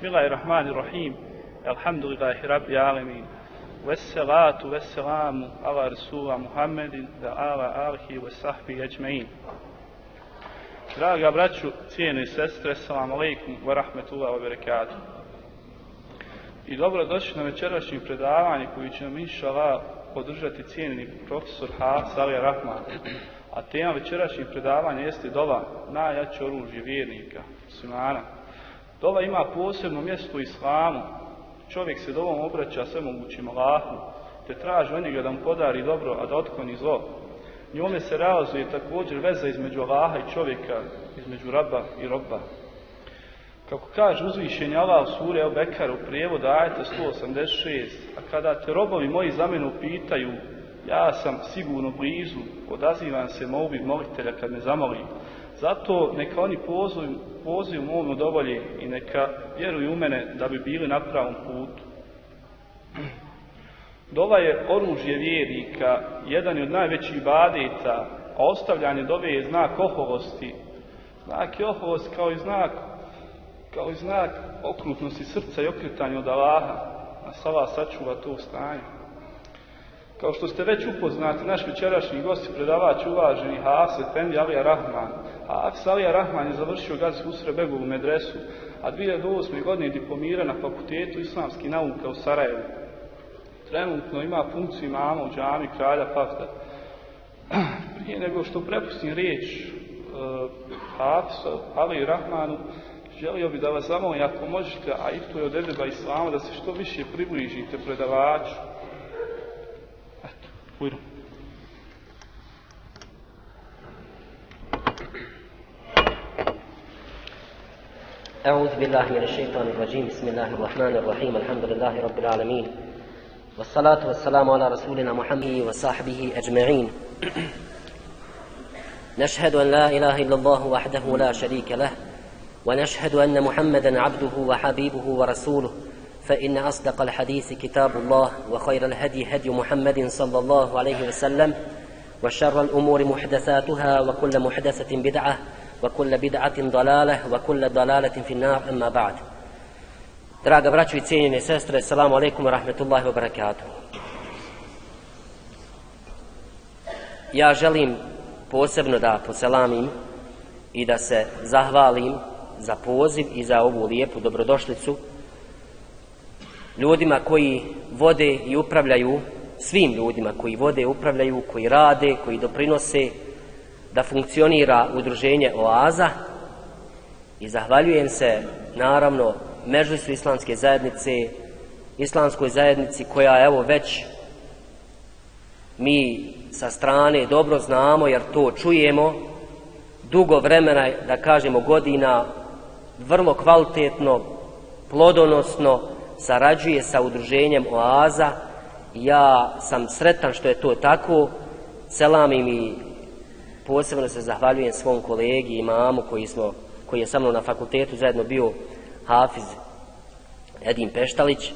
Bismillahirrahmanirrahim. Alhamdulillahi rabbi alamin. Vesselatu veselamu ala rasula Muhammedin da ala alihi ve sahbihi ajma'in. Draga braću, cijene sestre, salam alaikum wa rahmetullahi wa barakatuh. I dobro došli na večerašnji predavanje koji će nam inša Allah podržati cijeni profesor Ha Salih Rahman. A tema večerašnjih predavanja jeste dova najjače oružje vjernika, sunana, Dova ima posebno mjesto u islamu. Čovjek se dovom obraća sve mogućim Allahu, te traži od njega da mu podari dobro, a da otkloni zlo. Njome se realizuje također veza između Allaha i čovjeka, između raba i roba. Kako kaže uzvišenje Allah u suri El Bekar u prijevodu ajeta 186, a kada te robovi moji za mene upitaju, ja sam sigurno blizu, odazivam se molbi molitelja kad me zamoli. Zato neka oni pozovu pozuju mom dovolje i neka vjeruju u mene da bi bili na pravom putu. Dova je oružje vjernika, jedan je od najvećih badeta, a ostavljanje dove je znak oholosti. Znak je oholost kao i znak, kao i znak okrutnosti srca i okretanja od Allaha, a Sala sačuva to stanje. Kao što ste već upoznati, naš večerašnji gost predavač uvaženi Hase Fendi Alija Rahman. A Alija Rahman je završio Gazi Husre Begovu medresu, a 2008. godine je diplomira na Fakultetu islamski nauka u Sarajevu. Trenutno ima funkciju imama u džami kralja Fafta. Prije nego što prepustim riječ e, uh, Hafsa Ali Rahmanu, želio bi da vas zamolim, ako možete, a i to je od edeba Islama, da se što više približite predavaču. Eto, bujno. أعوذ بالله من الشيطان الرجيم. بسم الله الرحمن الرحيم. الحمد لله رب العالمين. والصلاة والسلام على رسولنا محمد وصحبه أجمعين. نشهد أن لا إله إلا الله وحده لا شريك له ونشهد أن محمدا عبده وحبيبه ورسوله. فإن أصدق الحديث كتاب الله وخير الهدي هدي محمد صلى الله عليه وسلم وشر الأمور محدثاتها وكل محدثة بدعة وكل بدعة ضلالة وكل ضلالة في النار أما بعد Draga braćo i cijenjene sestre, assalamu alaikum wa rahmetullahi wa barakatuh. Ja želim posebno da poselamim i da se zahvalim za poziv i za ovu lijepu dobrodošlicu ljudima koji vode i upravljaju svim ljudima koji vode, upravljaju, koji rade, koji doprinose da funkcionira udruženje Oaza i zahvaljujem se naravno Mežlisu islamske zajednice, islamskoj zajednici koja evo već mi sa strane dobro znamo jer to čujemo dugo vremena, da kažemo godina, vrlo kvalitetno, plodonosno sarađuje sa udruženjem Oaza. Ja sam sretan što je to tako. Selam im i posebno se zahvaljujem svom kolegi i mamu koji, smo, koji je sa mnom na fakultetu zajedno bio Hafiz Edin Peštalić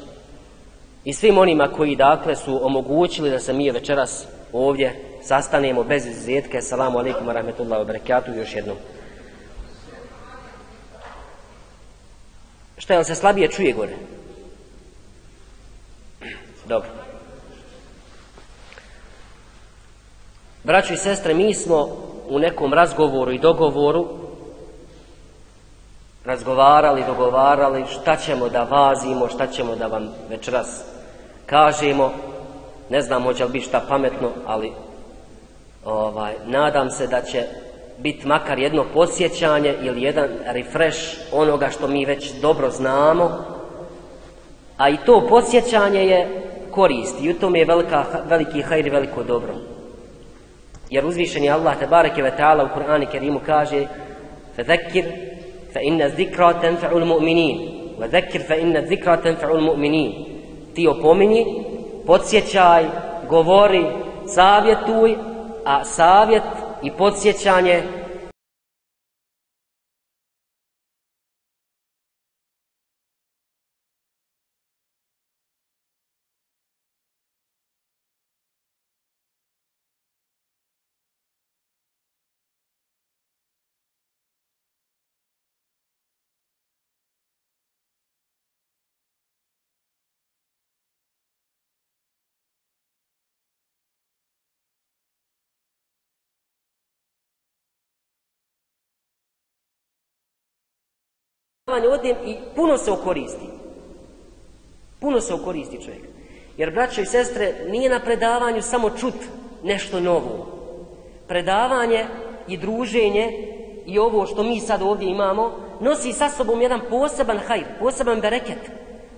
i svim onima koji dakle su omogućili da se mi večeras ovdje sastanemo bez izuzetke. Salamu alaikum wa rahmetullahi wa barakatuh još jednom. Šta je, se slabije čuje gore? Dobro. Braćo i sestre, mi smo u nekom razgovoru i dogovoru razgovarali, dogovarali šta ćemo da vazimo, šta ćemo da vam večeras kažemo. Ne znam hoće li biti šta pametno, ali ovaj, nadam se da će biti makar jedno posjećanje ili jedan refresh onoga što mi već dobro znamo, a i to posjećanje je korist i u tome je velika, veliki hajr i veliko dobro jer uzvišeni Allah tebareke ve taala u Kur'anu Kerimu kaže: "Fadhakkir fa inna zikra tanfa'u al-mu'minin." Wa dhakkir fa inna zikra tanfa'u al-mu'minin. Ti opomeni, podsjećaj, govori, savjetuj, a savjet i podsjećanje predavanje odem i puno se okoristi. Puno se okoristi čovjek. Jer, braćo i sestre, nije na predavanju samo čut nešto novo. Predavanje i druženje i ovo što mi sad ovdje imamo, nosi sa sobom jedan poseban hajr, poseban bereket,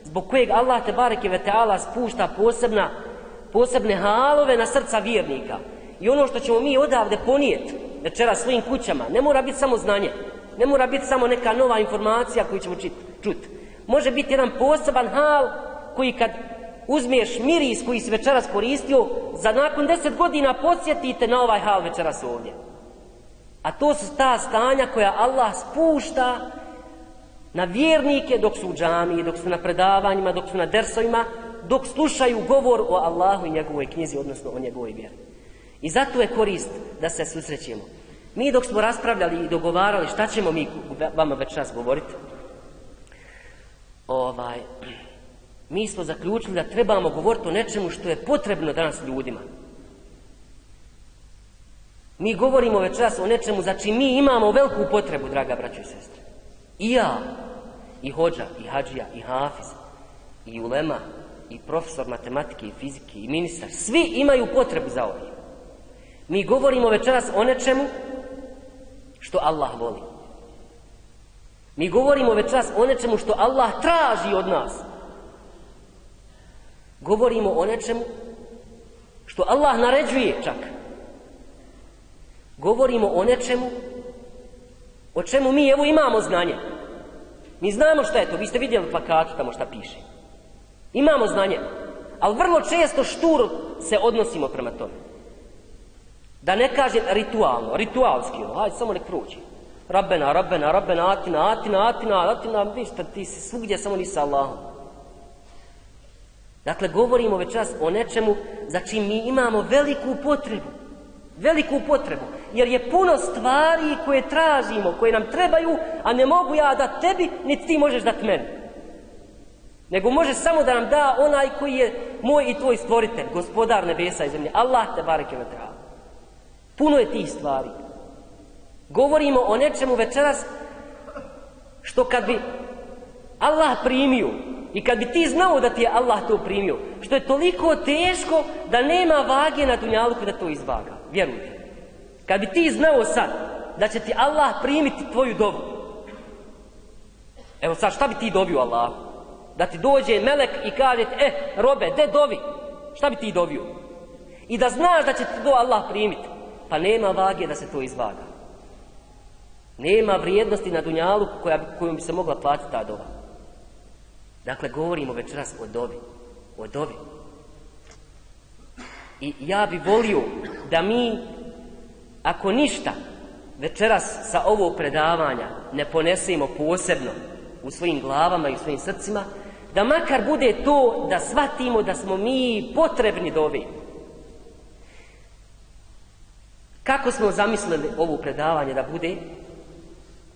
zbog kojeg Allah te bareke ve taala spušta posebna, posebne halove na srca vjernika. I ono što ćemo mi odavde ponijeti večera svojim kućama, ne mora biti samo znanje, ne mora biti samo neka nova informacija koju ćemo čut. Može biti jedan poseban hal koji kad uzmiješ miris koji si večeras koristio, za nakon deset godina podsjetite na ovaj hal večeras ovdje. A to su ta stanja koja Allah spušta na vjernike dok su u džamiji, dok su na predavanjima, dok su na dersovima, dok slušaju govor o Allahu i njegovoj knjizi, odnosno o njegovoj vjeri. I zato je korist da se susrećemo. Mi dok smo raspravljali i dogovarali šta ćemo mi vama već govoriti, ovaj, mi smo zaključili da trebamo govoriti o nečemu što je potrebno danas ljudima. Mi govorimo večeras o nečemu za čim mi imamo veliku potrebu, draga braćo i sestre. I ja, i hođa, i hađija, i hafiz, i ulema, i profesor matematike i fizike, i ministar, svi imaju potrebu za ovim. Mi govorimo večeras o nečemu što Allah voli. Mi govorimo večeras o nečemu što Allah traži od nas. Govorimo o nečemu što Allah naređuje čak. Govorimo o nečemu o čemu mi evo imamo znanje. Mi znamo šta je to, vi ste vidjeli plakatu tamo šta piše. Imamo znanje, ali vrlo često šturo se odnosimo prema tome. Da ne kažem ritualno, ritualski, ono, hajde samo nek prođe. Rabbena, rabbena, rabbena, atina, atina, atina, atina, viš, ti si svugdje, samo nisi Allahom. Dakle, govorimo večeras o nečemu za čim mi imamo veliku potrebu. Veliku potrebu. Jer je puno stvari koje tražimo, koje nam trebaju, a ne mogu ja da tebi, niti ti možeš dati meni. Nego može samo da nam da onaj koji je moj i tvoj stvoritelj, gospodar nebesa i zemlje. Allah te bareke ve Puno je tih stvari. Govorimo o nečemu večeras što kad bi Allah primio i kad bi ti znao da ti je Allah to primio, što je toliko teško da nema vage na dunjalku da to izvaga. Vjerujte. Kad bi ti znao sad da će ti Allah primiti tvoju dobu. Evo sad šta bi ti dobio Allah? Da ti dođe melek i kaže e, robe, de dovi. Šta bi ti dobio? I da znaš da će ti to Allah primiti. Pa nema vage da se to izvaga. Nema vrijednosti na dunjalu koja, kojom bi se mogla platiti ta doba. Dakle, govorimo večeras o dobi. O dobi. I ja bi volio da mi, ako ništa, večeras sa ovog predavanja ne ponesemo posebno u svojim glavama i u svojim srcima, da makar bude to da shvatimo da smo mi potrebni dobi. Kako smo zamislili ovo predavanje da bude?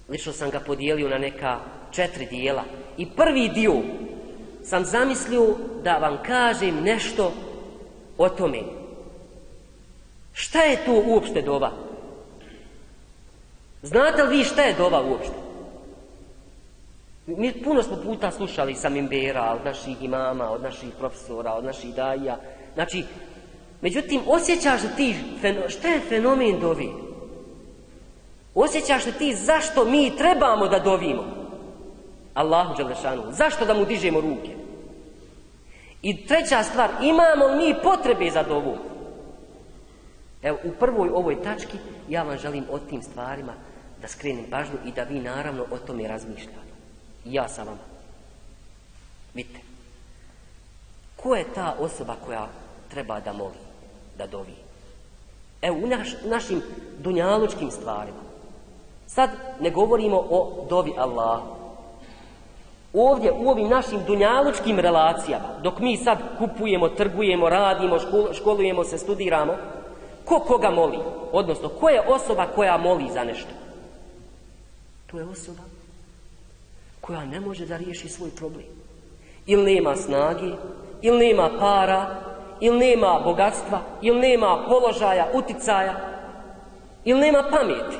Lično sam ga podijelio na neka četiri dijela. I prvi dio sam zamislio da vam kažem nešto o tome. Šta je to uopšte dova? Znate li vi šta je dova uopšte? Mi puno smo puta slušali sa Mimbera, od naših imama, od naših profesora, od naših daja. Znači, Međutim, osjećaš da ti, šta je fenomen dovi? Osjećaš da ti zašto mi trebamo da dovimo? Allahu Đalešanu. Zašto da mu dižemo ruke? I treća stvar, imamo li mi potrebe za dovu? Evo, u prvoj ovoj tački ja vam želim o tim stvarima da skrenem pažnju i da vi naravno o tome razmišljate. Ja sa vama. Vidite. Ko je ta osoba koja treba da moli? Da dovi. Evo, u naš, našim dunjalučkim stvarima. Sad ne govorimo o dovi Allahu. Ovdje, u ovim našim dunjalučkim relacijama, dok mi sad kupujemo, trgujemo, radimo, školujemo se, studiramo, ko koga moli? Odnosno, ko je osoba koja moli za nešto? To je osoba koja ne može da riješi svoj problem. Ili nema snage, ili nema para, ili nema bogatstva, ili nema položaja, uticaja, ili nema pameti.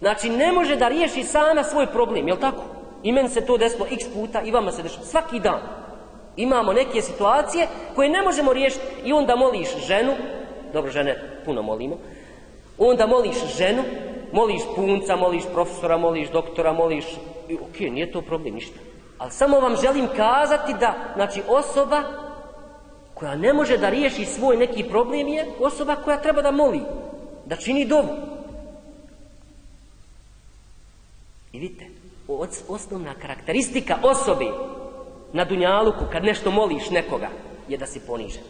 Znači, ne može da riješi sama svoj problem, jel tako? I meni se to desilo x puta i vama se dešava. Svaki dan. Imamo neke situacije koje ne možemo riješiti i onda moliš ženu, dobro žene puno molimo, onda moliš ženu, moliš punca, moliš profesora, moliš doktora, moliš, i ok, nije to problem, ništa. Ali samo vam želim kazati da, znači osoba koja ne može da riješi svoj neki problem je osoba koja treba da moli, da čini dovu. I vidite, osnovna karakteristika osobe na dunjaluku kad nešto moliš nekoga je da si ponižen.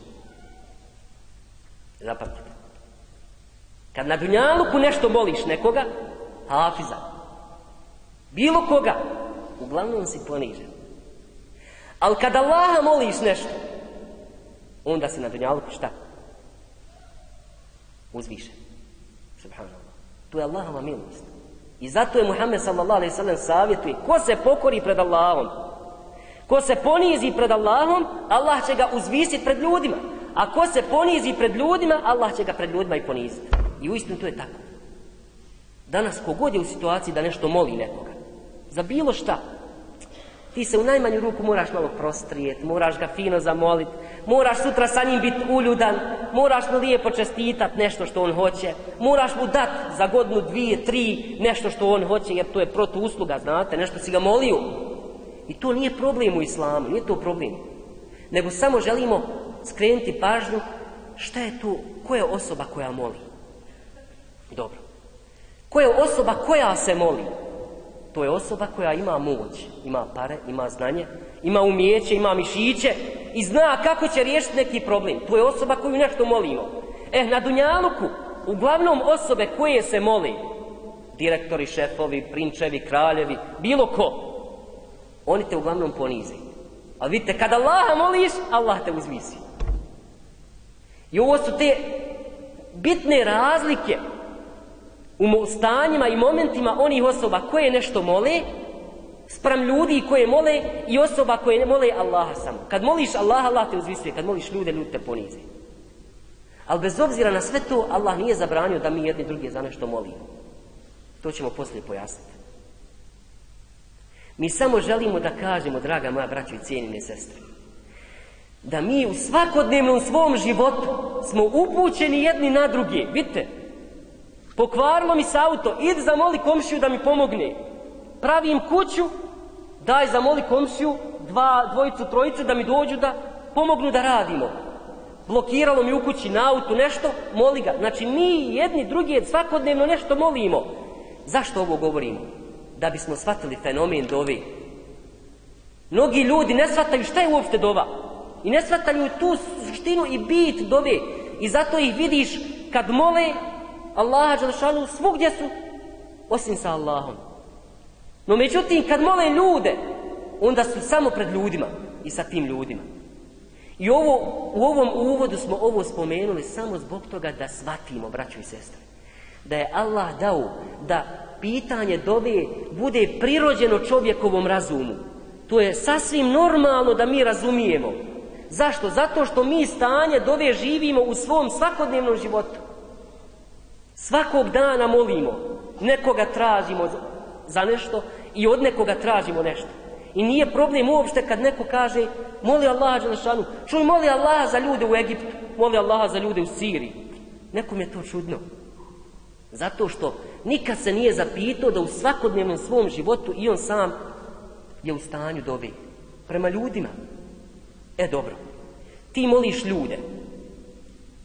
Zapamtite. Kad na dunjaluku nešto moliš nekoga, hafiza, bilo koga, uglavnom si ponižen. Ali kad Allaha moliš nešto, onda si na dunjaluku šta? Uzvišen. Subhanallah. To je Allahova milost. I zato je Muhammed sallallahu alaihi sallam savjetuje ko se pokori pred Allahom, ko se ponizi pred Allahom, Allah će ga uzvisiti pred ljudima. A ko se ponizi pred ljudima, Allah će ga pred ljudima i poniziti. I uistinu to je tako. Danas kogod je u situaciji da nešto moli nekoga, za bilo šta, ti se u najmanju ruku moraš malo prostrijeti, moraš ga fino zamoliti, moraš sutra sa njim biti uljudan, moraš mu lijepo čestitat nešto što on hoće, moraš mu dat za godinu, dvije, tri nešto što on hoće, jer to je protu usluga, znate, nešto si ga molio. I to nije problem u islamu, nije to problem. Nego samo želimo skrenuti pažnju šta je to, ko je osoba koja moli. Dobro. Ko je osoba koja se moli? To je osoba koja ima moć, ima pare, ima znanje, ima umijeće, ima mišiće i zna kako će riješiti neki problem. To je osoba koju nešto molimo. Eh, na Dunjaluku, uglavnom osobe koje se moli, direktori, šefovi, prinčevi, kraljevi, bilo ko, oni te uglavnom ponize. A vidite, kada Allaha moliš, Allah te uzvisi. I ovo su te bitne razlike u stanjima i momentima onih osoba koje nešto mole, sprem ljudi koje mole i osoba koje ne mole Allaha samo. Kad moliš Allaha, Allah te uzvisuje. Kad moliš ljude, ljudi te ponize. Ali bez obzira na sve to, Allah nije zabranio da mi jedni drugi za nešto molimo. To ćemo poslije pojasniti. Mi samo želimo da kažemo, draga moja braćo i cijenine sestre, da mi u svakodnevnom svom životu smo upućeni jedni na druge. Vidite, pokvarilo mi se auto, id zamoli komšiju da mi pomogne. Pravim kuću, daj zamoli komšiju, dva, dvojicu, trojicu da mi dođu da pomognu da radimo. Blokiralo mi u kući na auto nešto, moli ga. Znači mi jedni drugi svakodnevno nešto molimo. Zašto ovo govorimo? Da bismo shvatili fenomen dove. Mnogi ljudi ne shvataju šta je uopšte dova. I ne shvataju tu suštinu i bit dove. I zato ih vidiš kad mole Allaha Đelšanu svugdje su osim sa Allahom. No međutim kad mole ljude onda su samo pred ljudima i sa tim ljudima. I ovo, u ovom uvodu smo ovo spomenuli samo zbog toga da shvatimo, braćo i sestre, da je Allah dao da pitanje dove bude prirođeno čovjekovom razumu. To je sasvim normalno da mi razumijemo. Zašto? Zato što mi stanje dove živimo u svom svakodnevnom životu. Svakog dana molimo, nekoga tražimo za nešto i od nekoga tražimo nešto. I nije problem uopšte kad neko kaže moli Allaha Đelešanu, čuj moli Allaha za ljude u Egiptu, moli Allaha za ljude u Siriji. Nekom je to čudno. Zato što nikad se nije zapitao da u svakodnevnom svom životu i on sam je u stanju dobi. Prema ljudima. E dobro, ti moliš ljude.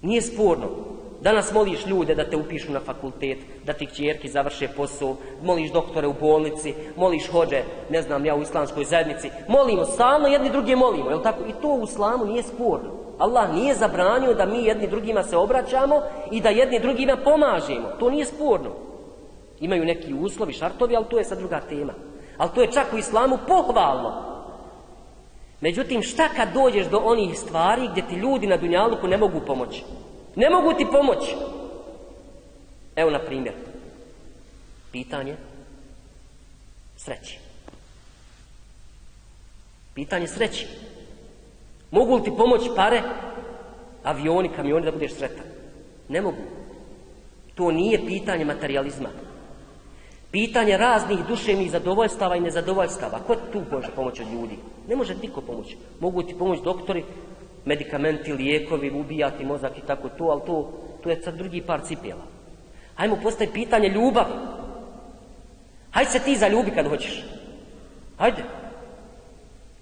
Nije sporno. Danas moliš ljude da te upišu na fakultet, da ti kćerki završe posao, moliš doktore u bolnici, moliš hođe, ne znam ja, u islamskoj zajednici. Molimo, stalno jedni drugi molimo, je tako? I to u islamu nije sporno. Allah nije zabranio da mi jedni drugima se obraćamo i da jedni drugima pomažemo. To nije sporno. Imaju neki uslovi, šartovi, ali to je sad druga tema. Ali to je čak u islamu pohvalno. Međutim, šta kad dođeš do onih stvari gdje ti ljudi na Dunjaluku ne mogu pomoći? Ne mogu ti pomoći. Evo na primjer. Pitanje sreći. Pitanje sreći. Mogu li ti pomoći pare, avioni, kamioni da budeš sretan? Ne mogu. To nije pitanje materializma. Pitanje raznih duševnih zadovoljstava i nezadovoljstava. Ko tu može pomoći od ljudi? Ne može niko pomoći. Mogu ti pomoći doktori, medikamenti, lijekovi, ubijati mozak i tako to, ali to, to je sad drugi par cipjela. Hajmo postavi pitanje ljubav. Hajde se ti zaljubi kad hoćeš. Hajde.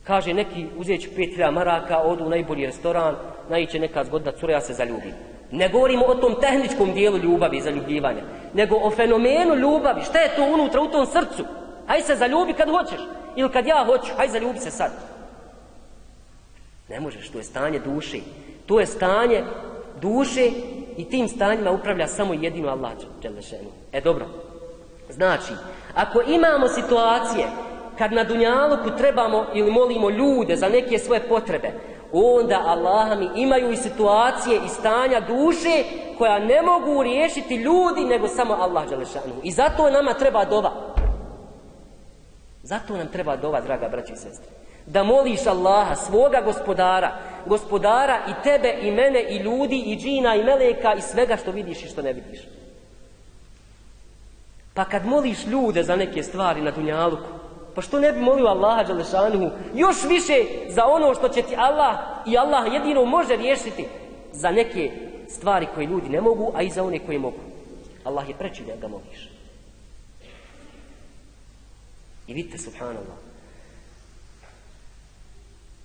Kaže neki, uzet ću 5000 maraka, odu u najbolji restoran, naiće neka zgodna cura, ja se zaljubim. Ne govorimo o tom tehničkom dijelu ljubavi i zaljubljivanja, nego o fenomenu ljubavi. Šta je to unutra u tom srcu? Haj se zaljubi kad hoćeš. Ili kad ja hoću, haj zaljubi se sad. Ne možeš, to je stanje duše. To je stanje duše i tim stanjima upravlja samo jedino Allah. E dobro. Znači, ako imamo situacije kad na Dunjaluku trebamo ili molimo ljude za neke svoje potrebe, onda Allah mi imaju i situacije i stanja duše koja ne mogu riješiti ljudi nego samo Allah Đelešanu. I zato nama treba dova. Zato nam treba dova, draga braći i sestre. Da moliš Allaha, svoga gospodara, gospodara i tebe i mene i ljudi i džina i meleka i svega što vidiš i što ne vidiš. Pa kad moliš ljude za neke stvari na Dunjaluku, Pa što ne bi molio Allaha Đalešanuhu još više za ono što će ti Allah i Allah jedino može riješiti za neke stvari koje ljudi ne mogu, a i za one koje mogu. Allah je preći da ga moliš. I vidite, subhanallah,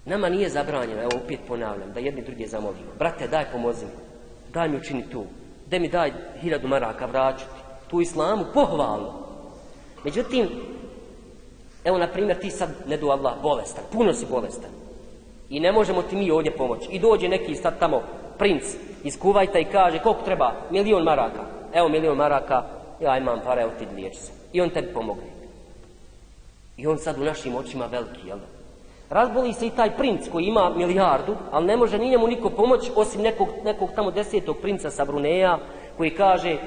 nama nije zabranjeno, evo opet ponavljam, da jedni drugi zamolimo. Brate, daj pomozi mi, daj mi učini tu, da mi daj hiljadu maraka vraćati. Tu islamu pohvalno. Međutim, Evo, na primjer, ti sad, ne do Allah, bolestan, puno si bolestan. I ne možemo ti mi ovdje pomoći. I dođe neki sad tamo princ iz Kuvajta i kaže, koliko treba? Milion maraka. Evo milion maraka, ja imam para, evo ti liječi se. I on tebi pomogne. I on sad u našim očima veliki, jel da? Razboli se i taj princ koji ima milijardu, ali ne može ni njemu niko pomoć osim nekog, nekog tamo desetog princa sa Bruneja koji kaže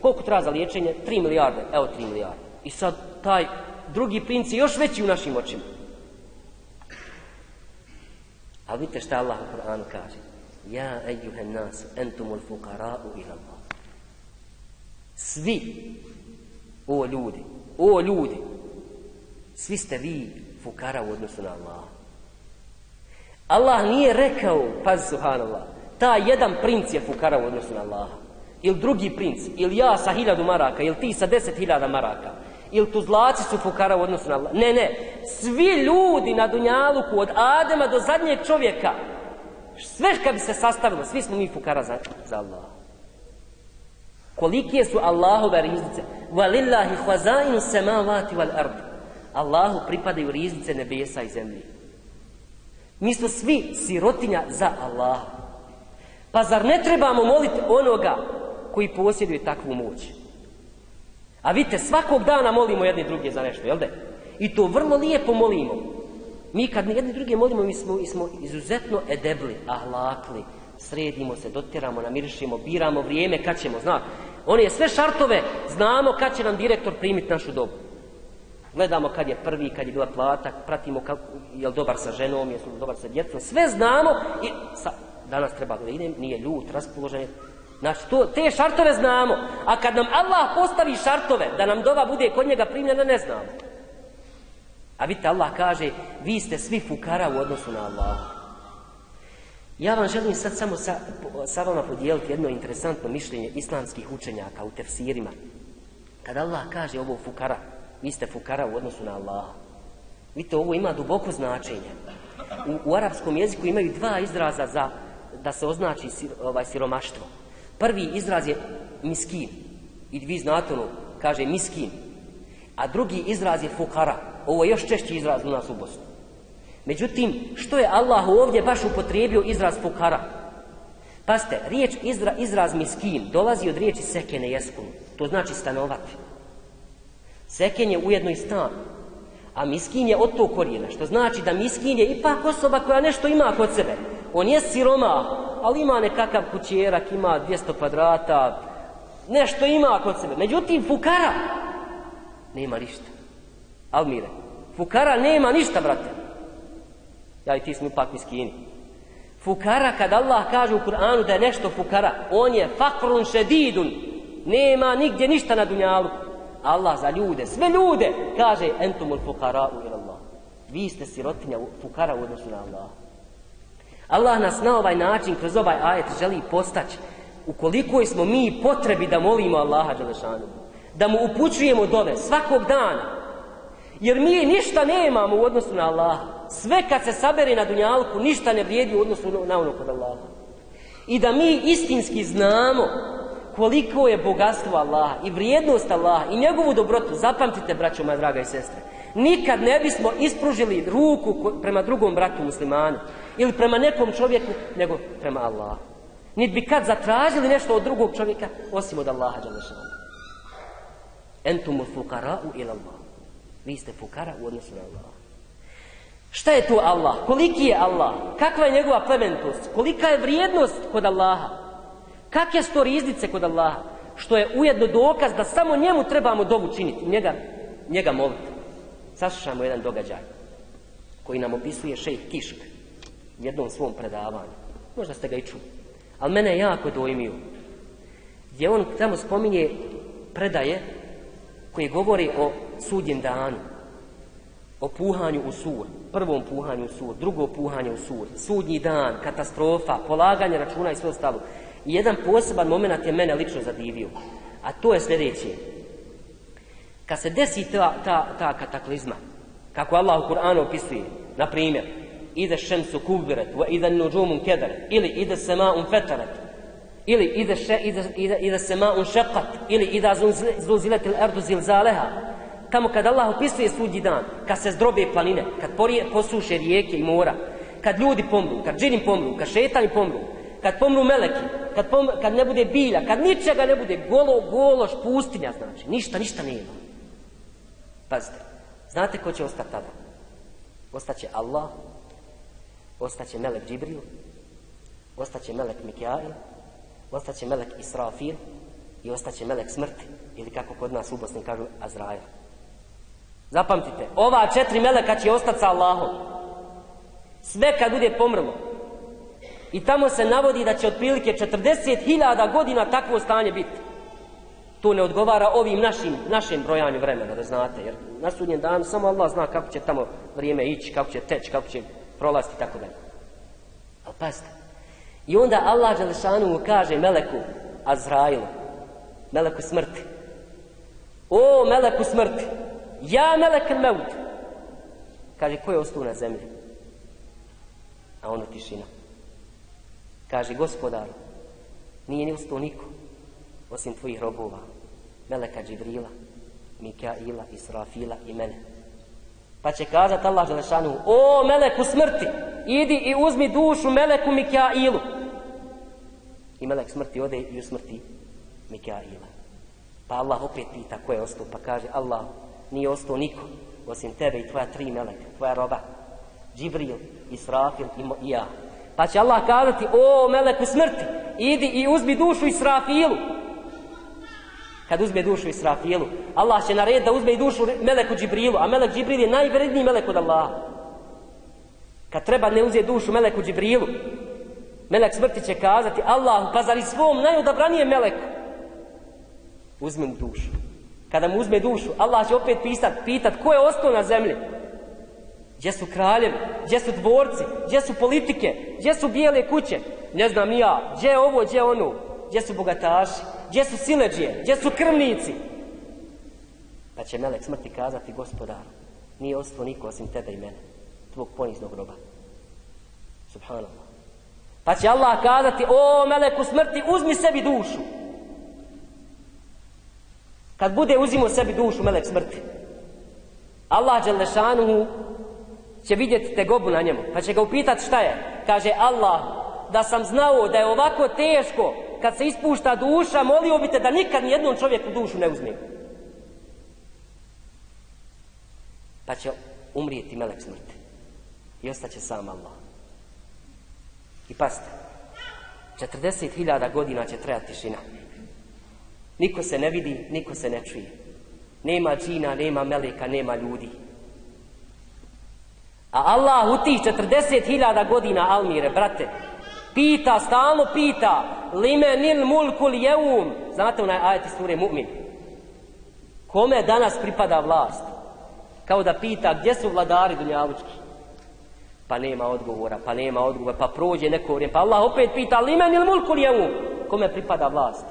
koliko treba za liječenje? 3 milijarde. Evo 3 milijarde. I sad taj drugi princ je još veći u našim očima. A vidite šta Allah u Kur'anu kaže. Ja, ejuhen nas, entumul fukara'u ila Allah. Svi, o ljudi, o ljudi, svi ste vi fukara u odnosu na Allah. Allah nije rekao, pazi subhanallah, ta jedan princ je fukara u odnosu na Allaha. Ili drugi princ, ili ja sa hiljadu maraka, ili ti sa deset hiljada maraka ili tuzlaci su fukara u odnosu na Allaha. Ne, ne. Svi ljudi na Dunjaluku, od Adema do zadnjeg čovjeka, sve kad bi se sastavilo, svi smo mi fukara za, za Allaha. Kolike su Allahove riznice? Walillahi hvazainu semavati wal ard. Allahu pripadaju riznice nebesa i zemlje. Mi smo svi sirotinja za Allaha. Pa zar ne trebamo moliti onoga koji posjeduje takvu moć? A vidite, svakog dana molimo jedni druge za nešto, jel da? I to vrlo lijepo molimo. Mi kad jedni druge molimo, mi smo, mi smo izuzetno edebli, ahlakli, sredimo se, dotiramo, namirišimo, biramo vrijeme, kad ćemo, zna. One je sve šartove, znamo kad će nam direktor primiti našu dobu. Gledamo kad je prvi, kad je bila plata, pratimo kako, je li dobar sa ženom, je li dobar sa djecom, sve znamo i sa, danas treba da idem, nije ljut, raspoložen, Znači, to, te šartove znamo. A kad nam Allah postavi šartove, da nam dova bude kod njega primljena, ne znamo. A vidite, Allah kaže, vi ste svi fukara u odnosu na Allah. Ja vam želim sad samo sa, sa vama podijeliti jedno interesantno mišljenje islamskih učenjaka u tefsirima. Kad Allah kaže ovo fukara, vi ste fukara u odnosu na Allaha. Vidite, ovo ima duboko značenje. U, u arapskom jeziku imaju dva izraza za da se označi sir, ovaj siromaštvo. Prvi izraz je miskin. I vi znate ono, kaže miskin. A drugi izraz je fukara. Ovo je još češći izraz u nas u Bosni. Međutim, što je Allah ovdje baš upotrijebio izraz fukara? Paste, riječ izra, izraz miskin dolazi od riječi sekene jeskunu. To znači stanovati. Seken je ujedno i stan. A miskin je od tog korijena. Što znači da miskin je ipak osoba koja nešto ima kod sebe. On je siroma, ali ima nekakav kućerak, ima 200 kvadrata, nešto ima kod sebe. Međutim, fukara nema ništa. Almire, fukara nema ništa, brate. Ja i ti smo ipak miskini. Fukara, kad Allah kaže u Kur'anu da je nešto fukara, on je fakrun šedidun. Nema nigdje ništa na dunjalu. Allah za ljude, sve ljude, kaže entumul fukara'u ila Allah. Vi ste sirotinja fukara u odnosu na Allah. Allah nas na ovaj način, kroz ovaj ajet, želi postaći u kolikoj smo mi potrebi da molimo Allaha Đelešanu. Da mu upućujemo dove svakog dana. Jer mi ništa nemamo u odnosu na Allaha. Sve kad se sabere na dunjalku, ništa ne vrijedi u odnosu na ono kod Allaha. I da mi istinski znamo koliko je bogatstvo Allaha i vrijednost Allaha i njegovu dobrotu, zapamtite, braćo moja draga i sestre, nikad ne bismo ispružili ruku prema drugom bratu muslimanu ili prema nekom čovjeku, nego prema Allahu. Niti bi kad zatražili nešto od drugog čovjeka, osim od Allaha Đalešana. Entumu fukara'u ila Allah. Vi ste fukara u odnosu na Allah. Šta je to Allah? Koliki je Allah? Kakva je njegova plementost? Kolika je vrijednost kod Allaha? Kakve su to riznice kod Allaha? Što je ujedno dokaz da samo njemu trebamo dovu činiti, njega, njega moliti. Saslušamo jedan događaj koji nam opisuje šejh Kišk u jednom svom predavanju. Možda ste ga i čuli. Ali mene je jako dojmio. Gdje on tamo spominje predaje koje govori o sudjem danu. O puhanju u sur. Prvom puhanju u sur. Drugo puhanje u sur. Sudnji dan, katastrofa, polaganje računa i sve ostalo. I jedan poseban moment je mene lično zadivio. A to je sljedeće. Kad se desi ta, ta, ta kataklizma, kako Allah u Kur'anu opisuje, na primjer, ide šemsu kubiret, wa ide nuđumun kedar, ili ide sema fetaret, ili ide, še, ide, ide, ide sema un šekat, ili ide zuzilet il erdu zilzaleha. Tamo kad Allah opisuje sudnji dan, kad se zdrobe planine, kad porije, posuše rijeke i mora, kad ljudi pomru, kad džini pomru, kad šetani pomru, kad pomru meleki, kad, pom, kad ne bude bilja, kad ničega ne bude, golo, gološ, pustinja znači, ništa, ništa nema. Pazite, znate ko će ostati tada? Ostaće Allah, ostaće melek Džibril, ostaće melek Mikjail, ostaće melek Israfil i ostaće melek smrti, ili kako kod nas u Bosni kažu Azrael. Zapamtite, ova četiri meleka će ostati sa Allahom. Sve kad bude pomrlo. I tamo se navodi da će otprilike 40.000 godina takvo stanje biti. To ne odgovara ovim našim, našim brojanju vremena, da znate. Jer na sudnjem danu samo Allah zna kako će tamo vrijeme ići, kako će teći, kako će prolaziti tako dalje. Ali pazite. I onda Allah Đalešanu mu kaže Meleku Azrailu, Meleku smrti. O, Meleku smrti, ja Melek Meut. Kaže, ko je ostao na zemlji? A ono tišina. Kaže, gospodaru, nije ni ostao niko, osim tvojih robova, Meleka Džibrila, Mikaila, Israfila i mene. Pa će kazati Allah Želešanu, o meleku smrti, idi i uzmi dušu meleku Mikailu. I melek smrti ode i usmrti Mikaila. Pa Allah opet pita ko je ostao, pa kaže Allah, nije ostao niko, osim tebe i tvoja tri meleka, tvoja roba. Džibril, Israfil i ja. Pa će Allah kazati, o meleku smrti, idi i uzmi dušu Israfilu kad uzme dušu Israfilu. Allah će narediti da uzme i dušu Meleku Džibrilu, a Melek Džibril je najvredniji Melek od Allaha. Kad treba ne uzeti dušu Meleku Džibrilu, Melek smrti će kazati Allahu, pa zar i svom najodabranijem Meleku? Uzme mu dušu. Kada mu uzme dušu, Allah će opet pisat, pitat ko je ostao na zemlji. Gdje su kraljevi, gdje su dvorci, gdje su politike, gdje su bijele kuće, ne znam ja, gdje je ovo, gdje je ono, gdje su bogataši, gdje su sileđije, gdje su krvnici. Pa će melek smrti kazati gospodaru, nije ostalo niko osim tebe i mene, tvog poniznog groba. Subhanallah. Pa će Allah kazati, o meleku smrti, uzmi sebi dušu. Kad bude uzimo sebi dušu, melek smrti. Allah Đelešanuhu će vidjeti te gobu na njemu. Pa će ga upitati šta je. Kaže Allah, da sam znao da je ovako teško kad se ispušta duša, molio bi te da nikad nijednom čovjeku dušu ne uzme. Pa će umrijeti melek smrti. I ostaće sam Allah. I pasta. 40.000 godina će trajati tišina. Niko se ne vidi, niko se ne čuje. Nema džina, nema meleka, nema ljudi. A Allah u tih 40.000 godina, Almire, brate, Pita, stalno pita. Lime nil mulkul jeum. Znate onaj ajet iz sure mu'min. Kome danas pripada vlast? Kao da pita gdje su vladari dunjavučki? Pa nema odgovora, pa nema odgovora, pa prođe neko vrijeme. Pa Allah opet pita, limenil mulkul jeum. Kome pripada vlast?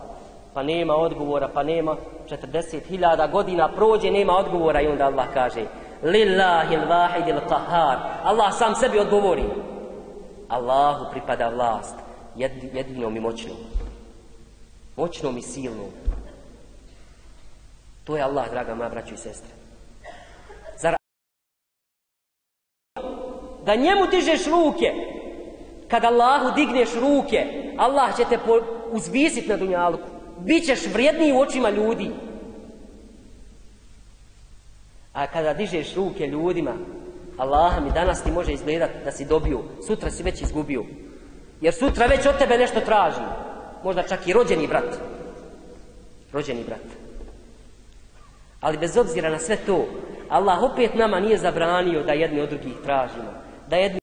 Pa nema odgovora, pa nema 40.000 godina prođe, nema odgovora i onda Allah kaže Lillahi l-vahid il-qahar Allah sam sebi odgovori. Allahu pripada vlast jedinom i moćnom moćnom i silnom to je Allah, draga moja braćo i sestre. Zar da njemu dižeš ruke. Kad Allahu digneš ruke Allah će te uzvisit na dunjalku. Bićeš vrijedniji u očima ljudi a kada dižeš ruke ljudima Allah mi danas ti može izgledat da si dobio sutra si već izgubio. Jer sutra već od tebe nešto traži. Možda čak i rođeni brat. Rođeni brat. Ali bez obzira na sve to Allah opet nama nije zabranio da jedni od drugih tražimo da jedni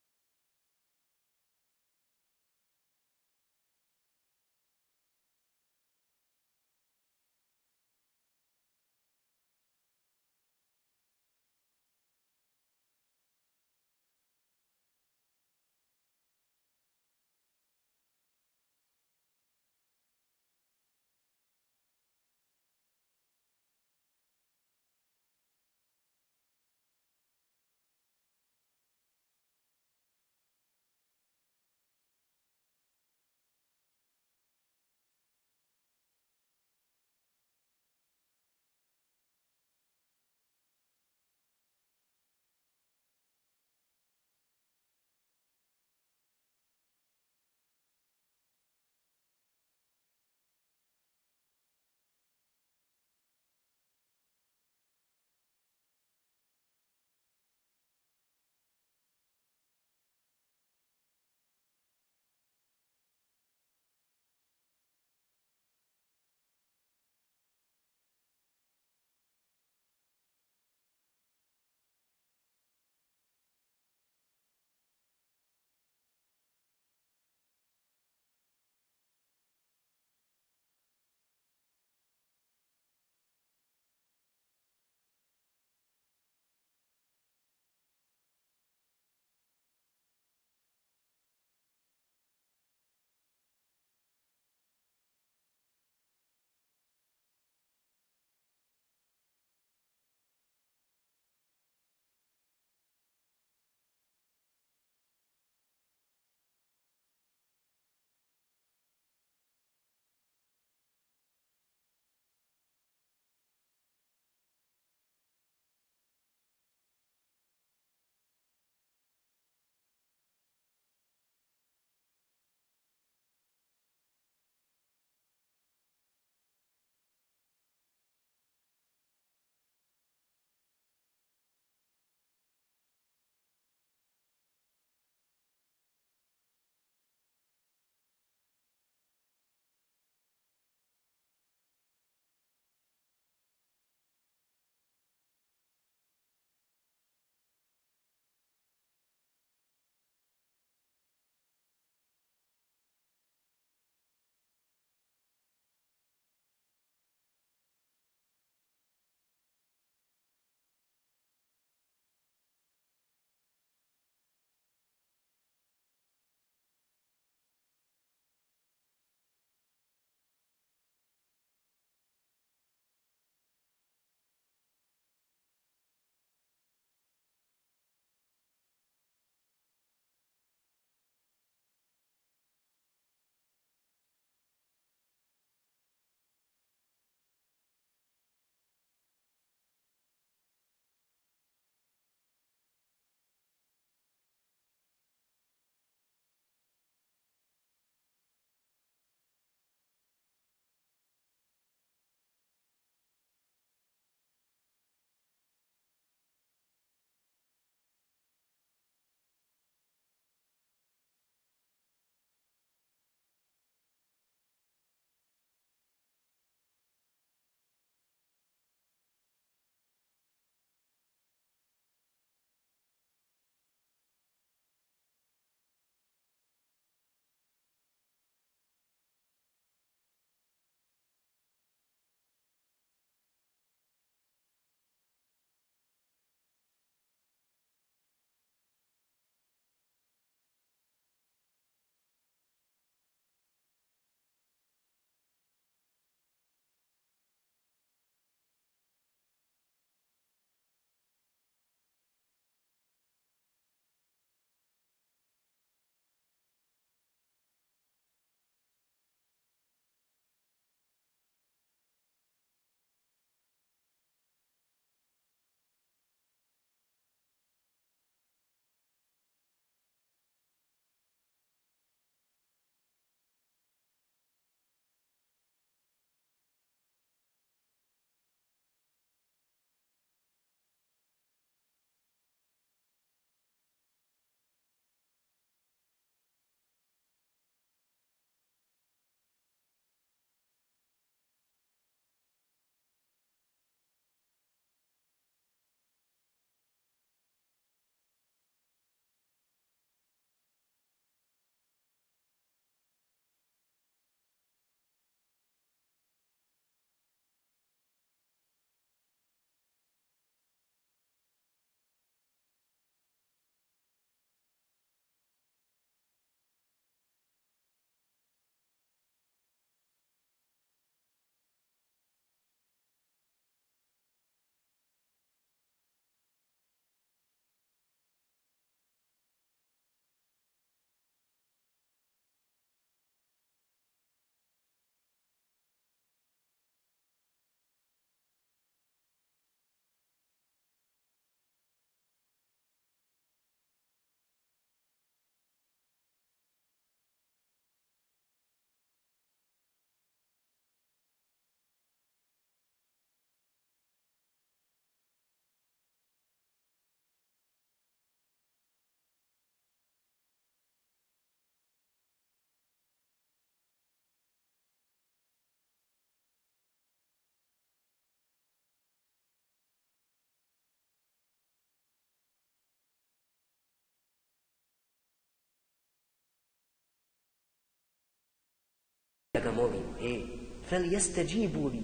da ga molim. E, fel jeste džibuli.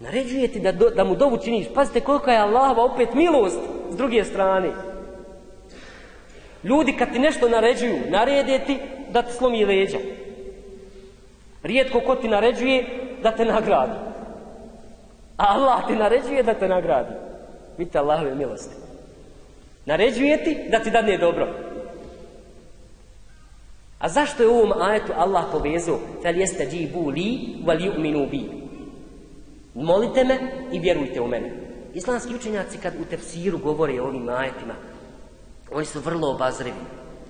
Naređuje ti da, do, da mu dovu činiš. Pazite koliko je Allahova opet milost s druge strane. Ljudi kad ti nešto naređuju, narede ti da ti slomi leđa. Rijetko ko ti naređuje da te nagradi. A Allah ti naređuje da te nagradi. Vidite Allahove milosti. Naređuje ti da ti dadne dobro. A zašto je u ovom ajetu Allah povezao fel jeste džibu li wal yu'minu bi? Molite me i vjerujte u mene. Islamski učenjaci kad u tefsiru govore o ovim ajetima, oni su vrlo obazrivi.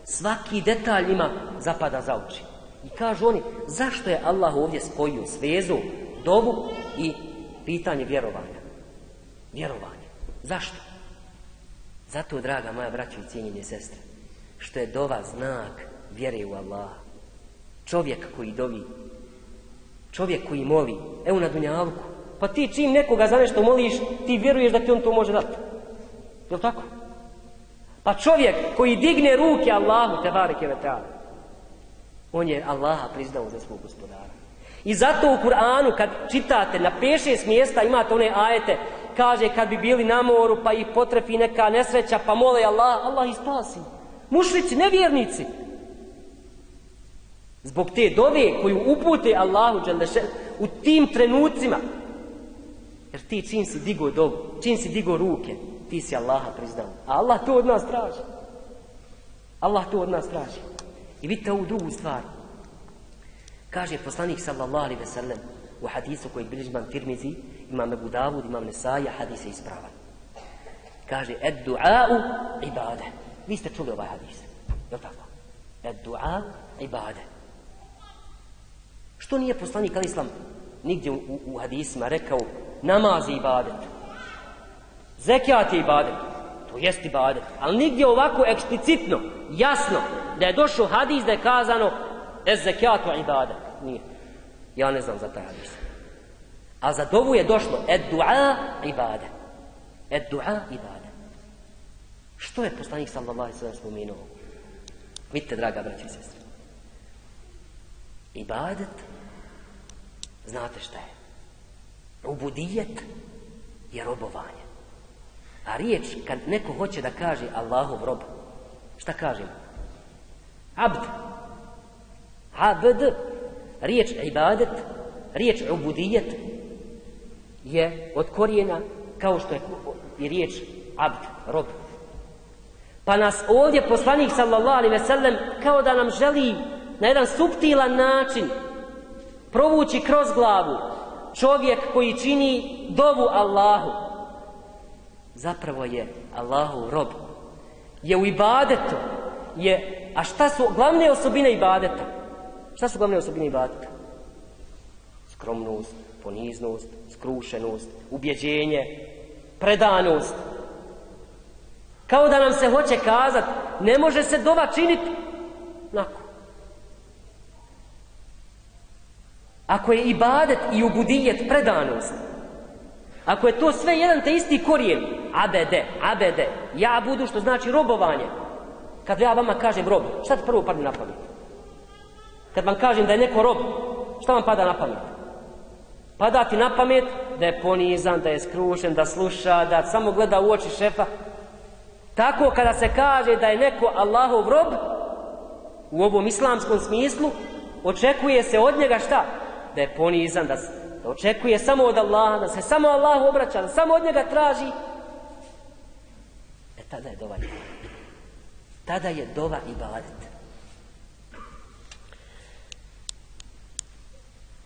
Svaki detalj ima zapada za oči. I kažu oni, zašto je Allah ovdje spojio svezu, dovu i pitanje vjerovanja? Vjerovanje. Zašto? Zato, draga moja braća i cijenjene sestre, što je dova znak vjere u Allaha. Čovjek koji dovi, čovjek koji moli, evo na dunjavku, pa ti čim nekoga za nešto moliš, ti vjeruješ da ti on to može dati. Je tako? Pa čovjek koji digne ruke Allahu, te bareke vetale, on je Allaha priznao za svog gospodara. I zato u Kur'anu kad čitate na 5-6 mjesta imate one ajete kaže kad bi bili na moru pa ih potrefi neka nesreća pa mole Allah, Allah ih spasi. Mušlici, nevjernici. Zbog te dove koju upute Allahu Đaleše, u tim trenucima, jer ti čim si digo dovu, čim si digo ruke, ti si Allaha priznao. A Allah to od nas traži. Allah to od nas traži. I vidite ovu drugu stvar. Kaže poslanik sallallahu alaihi ve sellem u hadisu koji bilježi imam Tirmizi, imam Ebu Davud, imam Nesaja, hadis je ispravan. Kaže, ed du'a'u ibade. Vi ste čuli ovaj hadis. Je tako? Ed du'a'u ibade. Što nije poslanik ali islam nigdje u, u, u hadisima rekao namaz je ibadet. Zekijat je ibadet. To jest ibadet. Ali nigdje ovako eksplicitno, jasno, da je došao hadis da je kazano ez zekijatu ibadet. Nije. Ja ne znam za taj hadis. A za dovu je došlo ed du'a ibadet. Ed du'a ibadet. Što je poslanik sallallahu alaihi sallam spomenuo? Vidite, draga braći i sestri. Ibadet, znate šta je? Ubudijet je robovanje. A riječ, kad neko hoće da kaže Allahov rob, šta kaže? Abd. Abd. Riječ ibadet, riječ ubudijet je od korijena kao što je i riječ abd, rob. Pa nas ovdje poslanik sallallahu alaihi ve sellem kao da nam želi na jedan subtilan način provući kroz glavu čovjek koji čini dovu Allahu. Zapravo je Allahu rob. Je u ibadetu. Je, a šta su glavne osobine ibadeta? Šta su glavne osobine ibadeta? Skromnost poniznost skrušenost ubjeđenje predanost. Kao da nam se hoće kazat ne može se dova činiti nakon. Ako je ibadet i ubudijet predanost, ako je to sve jedan te isti korijen, abede, abede, ja budu što znači robovanje, kad ja vama kažem rob, šta ti prvo padne na pamet? Kad vam kažem da je neko rob, šta vam pada na pamet? Pada ti na pamet da je ponizan, da je skrušen, da sluša, da samo gleda u oči šefa. Tako kada se kaže da je neko Allahov rob, u ovom islamskom smislu, očekuje se od njega šta? Da je ponizan, da, da očekuje samo od Allaha, da se samo Allahu obraća, da samo od njega traži, e tada je dova ibadet. Tada je dova ibadet.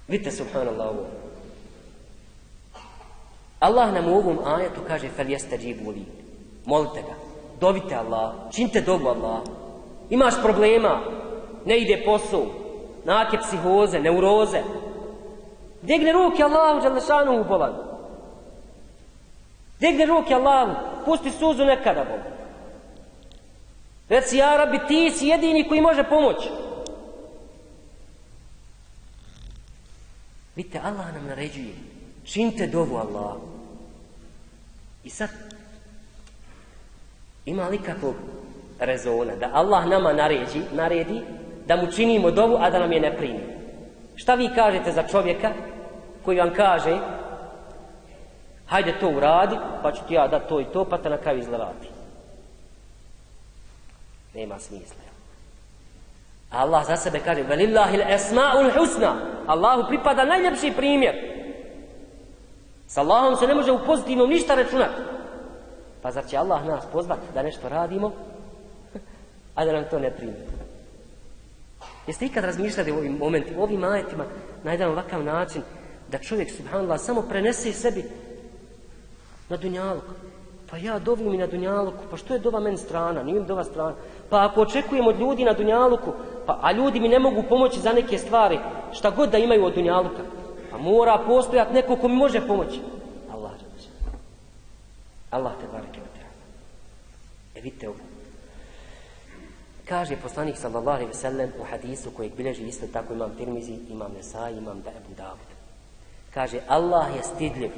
Vidite, subhanallah, ovo. Allah nam u ovom ajetu kaže fel jeste džibu li. Molite ga. Dovite Allah. Činite dobu Allah. Imaš problema. Ne ide posao. Nake psihoze, neuroze. Degne ruke Allahu Đalešanu u bolan. Degne ruke Allahu, pusti suzu nekada Bogu. Reci, ja rabi, ti si jedini koji može pomoći. Vidite, Allah nam naređuje. Činite dovu Allah. I sad, ima li kakvog rezona da Allah nama naređi, naredi da mu činimo dovu, a da nam je ne primi. Šta vi kažete za čovjeka koji vam kaže hajde to uradi, pa ću ti ja da to i to, pa te na kraju izlevati. Nema smisla. Allah za sebe kaže Velillahi l'esma'ul husna. Allahu pripada najljepši primjer. S Allahom se ne može u pozitivnom ništa računati Pa zar će Allah nas pozvati da nešto radimo? A da nam to ne primi. Jeste ikad razmišljali o ovim momentima, ovim ajetima Na jedan ovakav način Da čovjek subhanallah samo prenese sebi Na dunjalog Pa ja dovim i na Dunjaluku, pa što je dova men strana, nije mi dova strana. Pa ako očekujem od ljudi na Dunjaluku, pa, a ljudi mi ne mogu pomoći za neke stvari, šta god da imaju od Dunjaluka, pa mora postojati neko ko mi može pomoći. Allah Allah te bareke te E vidite ovo. Kaže poslanik sallallahu alejhi ve sellem u hadisu kojeg bilježi isto tako imam Tirmizi, imam Nesai, imam da Abu Davud. Kaže Allah je stidljiv,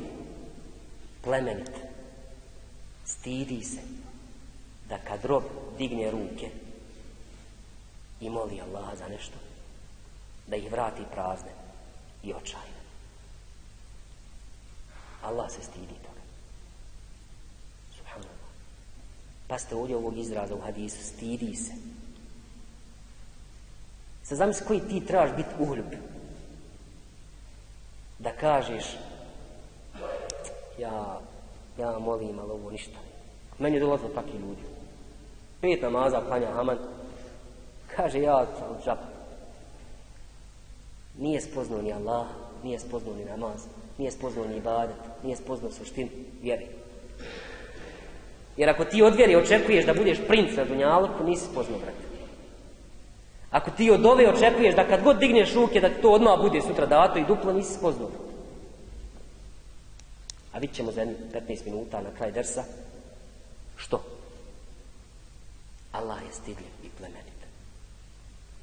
plemenit, stidi se da kad rob digne ruke i moli Allaha za nešto, da ih vrati prazne i očajne. Allah se stidi toga. Subhanallah. Pa ste ovdje ovog izraza u hadisu, stidi se. Sad zamisli koji ti trebaš biti uhljub. Da kažeš, ja ja molim, ali ovo ništa. Meni je dolazilo takvi ljudi. Pet namaza klanja Haman. Kaže, ja sam džab. Nije spoznao ni Allah, nije spoznao ni namaz, nije spoznao ni ibadet, nije spoznao suštinu vjeri. Jer ako ti od vjeri očekuješ da budeš princ na Dunjaluku, nisi spoznao, brate. Ako ti od ove očekuješ da kad god digneš ruke da ti to odmah bude sutra dato i duplo, nisi spoznao. A vidit ćemo za 15 minuta na kraj dersa. Što? Allah je stidljiv i plemenit.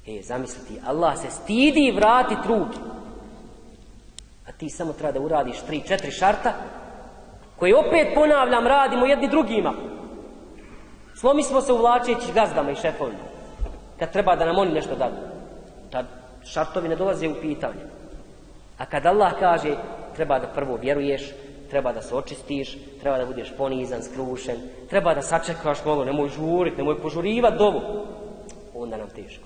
E, zamisliti, Allah se stidi vrati ruke. A ti samo treba da uradiš 3-4 šarta, koje opet ponavljam, radimo jedni drugima. Slomi smo se uvlačeći gazdama i šefovima. Kad treba da nam oni nešto dadu. Tad šartovi ne dolaze u pitanje. A kad Allah kaže, treba da prvo vjeruješ, treba da se očistiš, treba da budeš ponizan, skrušen, treba da sačekaš malo, nemoj žurit, nemoj požurivat dovu. Onda nam teško.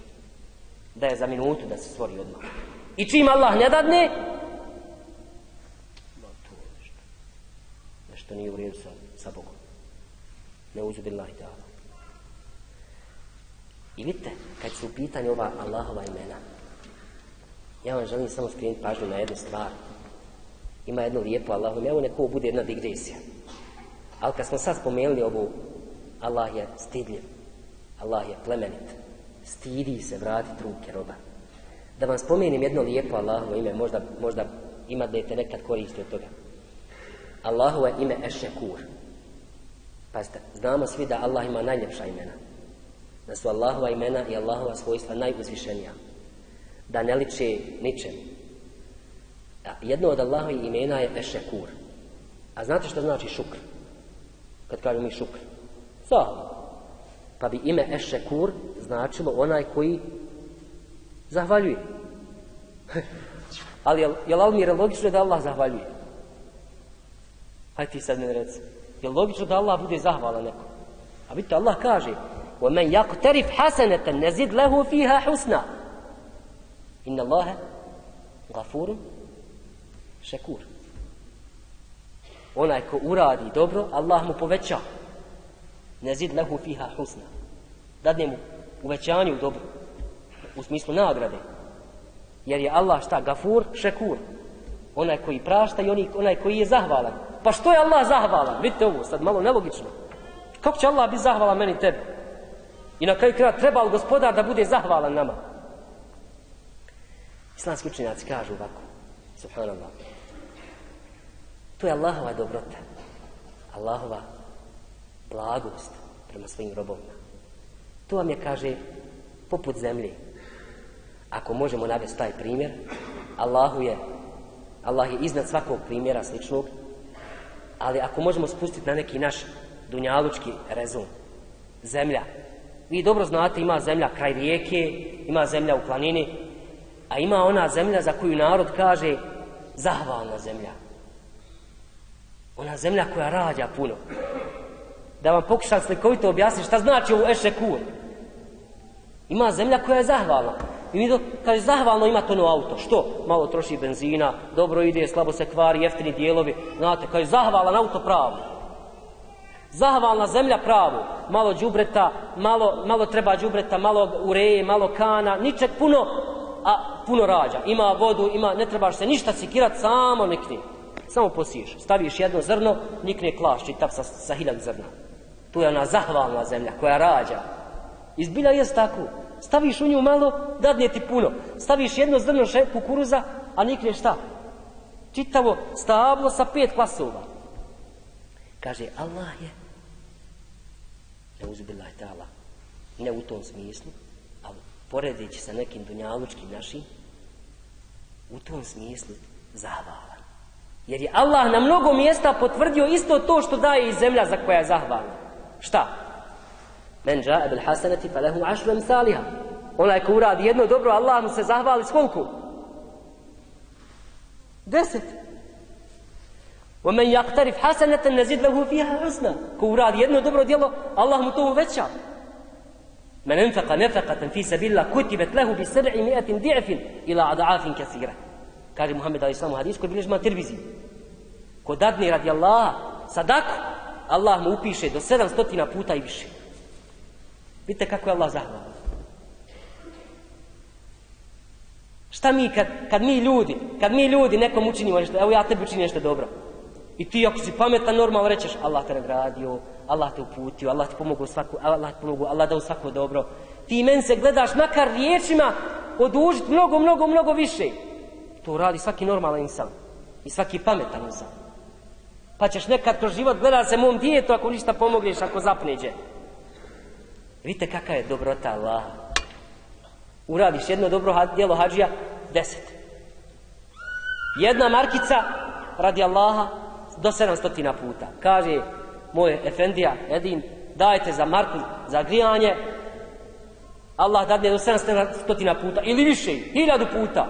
Da je za minutu da se stvori odmah. I čim Allah ne dadne, ma to nešto. Nešto nije u redu sa, sa Bogom. Ne uzubillah i ta'ala. I vidite, kad su u pitanju ova Allahova imena, ja vam želim samo skrenuti pažnju na jednu stvar ima jedno lijepo Allahovo ime, evo neko bude jedna digresija. Ali kad smo sad spomenuli ovu, Allah je stidljiv, Allah je plemenit, stidi se vratiti ruke roba. Da vam spomenim jedno lijepo Allahovo ime, možda, možda ima da te nekad koristi od toga. Allahovo ime Ešekur. Pazite, znamo svi da Allah ima najljepša imena. Da su Allahova imena i Allahova svojstva najuzvišenija. Da ne liče ničemu jedno od Allahovi imena je Ešekur. A znate što znači šukr? Kad kažu mi šukr. Zahvala. Pa bi ime Ešekur značilo onaj koji zahvaljuje. Ali je, je li Almir logično da Allah zahvaljuje? Hajde ti sad ne reci. Je logično da Allah bude zahvalan nekom? A vidite, Allah kaže وَمَنْ يَقْتَرِفْ حَسَنَةً نَزِدْ لَهُ فِيهَا حُسْنًا إِنَّ اللَّهَ غَفُورٌ šekur. Onaj ko uradi dobro, Allah mu poveća. Ne zid lehu fiha husna. Dadne mu uvećanje u dobro. U smislu nagrade. Jer je Allah šta? Gafur, šekur. Onaj koji prašta i onaj koji je zahvalan. Pa što je Allah zahvalan? Vidite ovo, sad malo nelogično. Kako će Allah biti zahvalan meni tebi? I na kraju kraja treba li gospodar da bude zahvalan nama? Islamski učenjaci kažu ovako. Subhanallah. To je Allahova dobrota. Allahova blagost prema svojim robovima. To vam je, kaže, poput zemlje. Ako možemo navesti taj primjer, Allahu je, Allah je iznad svakog primjera sličnog, ali ako možemo spustiti na neki naš dunjalučki rezum, zemlja, Vi dobro znate, ima zemlja kraj rijeke, ima zemlja u planini, a ima ona zemlja za koju narod kaže zahvalna zemlja. Ona zemlja koja rađa puno. Da vam pokušam slikovito objasniti šta znači ovo ešekur. Ima zemlja koja je zahvalna. I mi do, kaže, zahvalno ima to no auto. Što? Malo troši benzina, dobro ide, slabo se kvari, jeftini dijelovi. Znate, kaže, zahvalan auto pravo. Zahvalna zemlja pravo. Malo džubreta, malo, malo treba džubreta, malo ureje, malo kana, ničeg puno, a puno rađa. Ima vodu, ima, ne trebaš se ništa sikirat, samo nikni. Samo posiješ. Staviš jedno zrno, nikne klaš, čitav sa, sa hiljad zrna. To je ona zahvalna zemlja koja rađa. Izbilja je tako. Staviš u nju malo, dadne ti puno. Staviš jedno zrno še, kukuruza, a nikne šta? Čitavo stablo sa pet klasova. Kaže, Allah je ne uzbilaj ta'ala. Ne u tom smislu ali poredeći sa nekim dunjalučkim našim u tom smislu zahvalan. Jer je Allah na mnogo mjesta potvrdio isto to što daje i zemlja za koja je zahvalna. Šta? men ja'a bil hasanati falahu ašru emsaliha. Onaj ko uradi jedno dobro Allah mu se zahvali s koliko? deset. ومن يقترف حسنة نزيد له فيها حسنا كو راد يدنو دبرو ديالو الله متو وچا من انفق نفقة في سبيل الله كتبت له بسبعمائة ضعف إلى أضعاف كثيرة قال محمد عليه السلام حديث كو بلجما تربيزي كو دادني رضي الله صدق الله mu upiše do 700 puta i više. Vidite kako je Allah zahvalan. Šta mi kad, kad mi ljudi, kad mi ljudi nekom učinimo nešto, evo ja tebi učinim nešto dobro. I ti ako si pametan normalno rećeš Allah te nagradio, Allah te uputio, Allah ti pomogu svaku, Allah ti pomogu, Allah dao svako dobro. Ti men se gledaš makar riječima odužiti mnogo, mnogo, mnogo više. To radi svaki normalan insan. I svaki pametan insan. Pa ćeš nekad kroz život gledat se mom djetu ako ništa pomogneš, ako zapneđe. Vidite kakva je dobrota Allah. Uradiš jedno dobro djelo hađija, deset. Jedna markica radi Allaha, do 700 puta. Kaže moj efendija Edin, dajte za Marku za grijanje, Allah dadne do 700 puta ili više, hiljadu puta.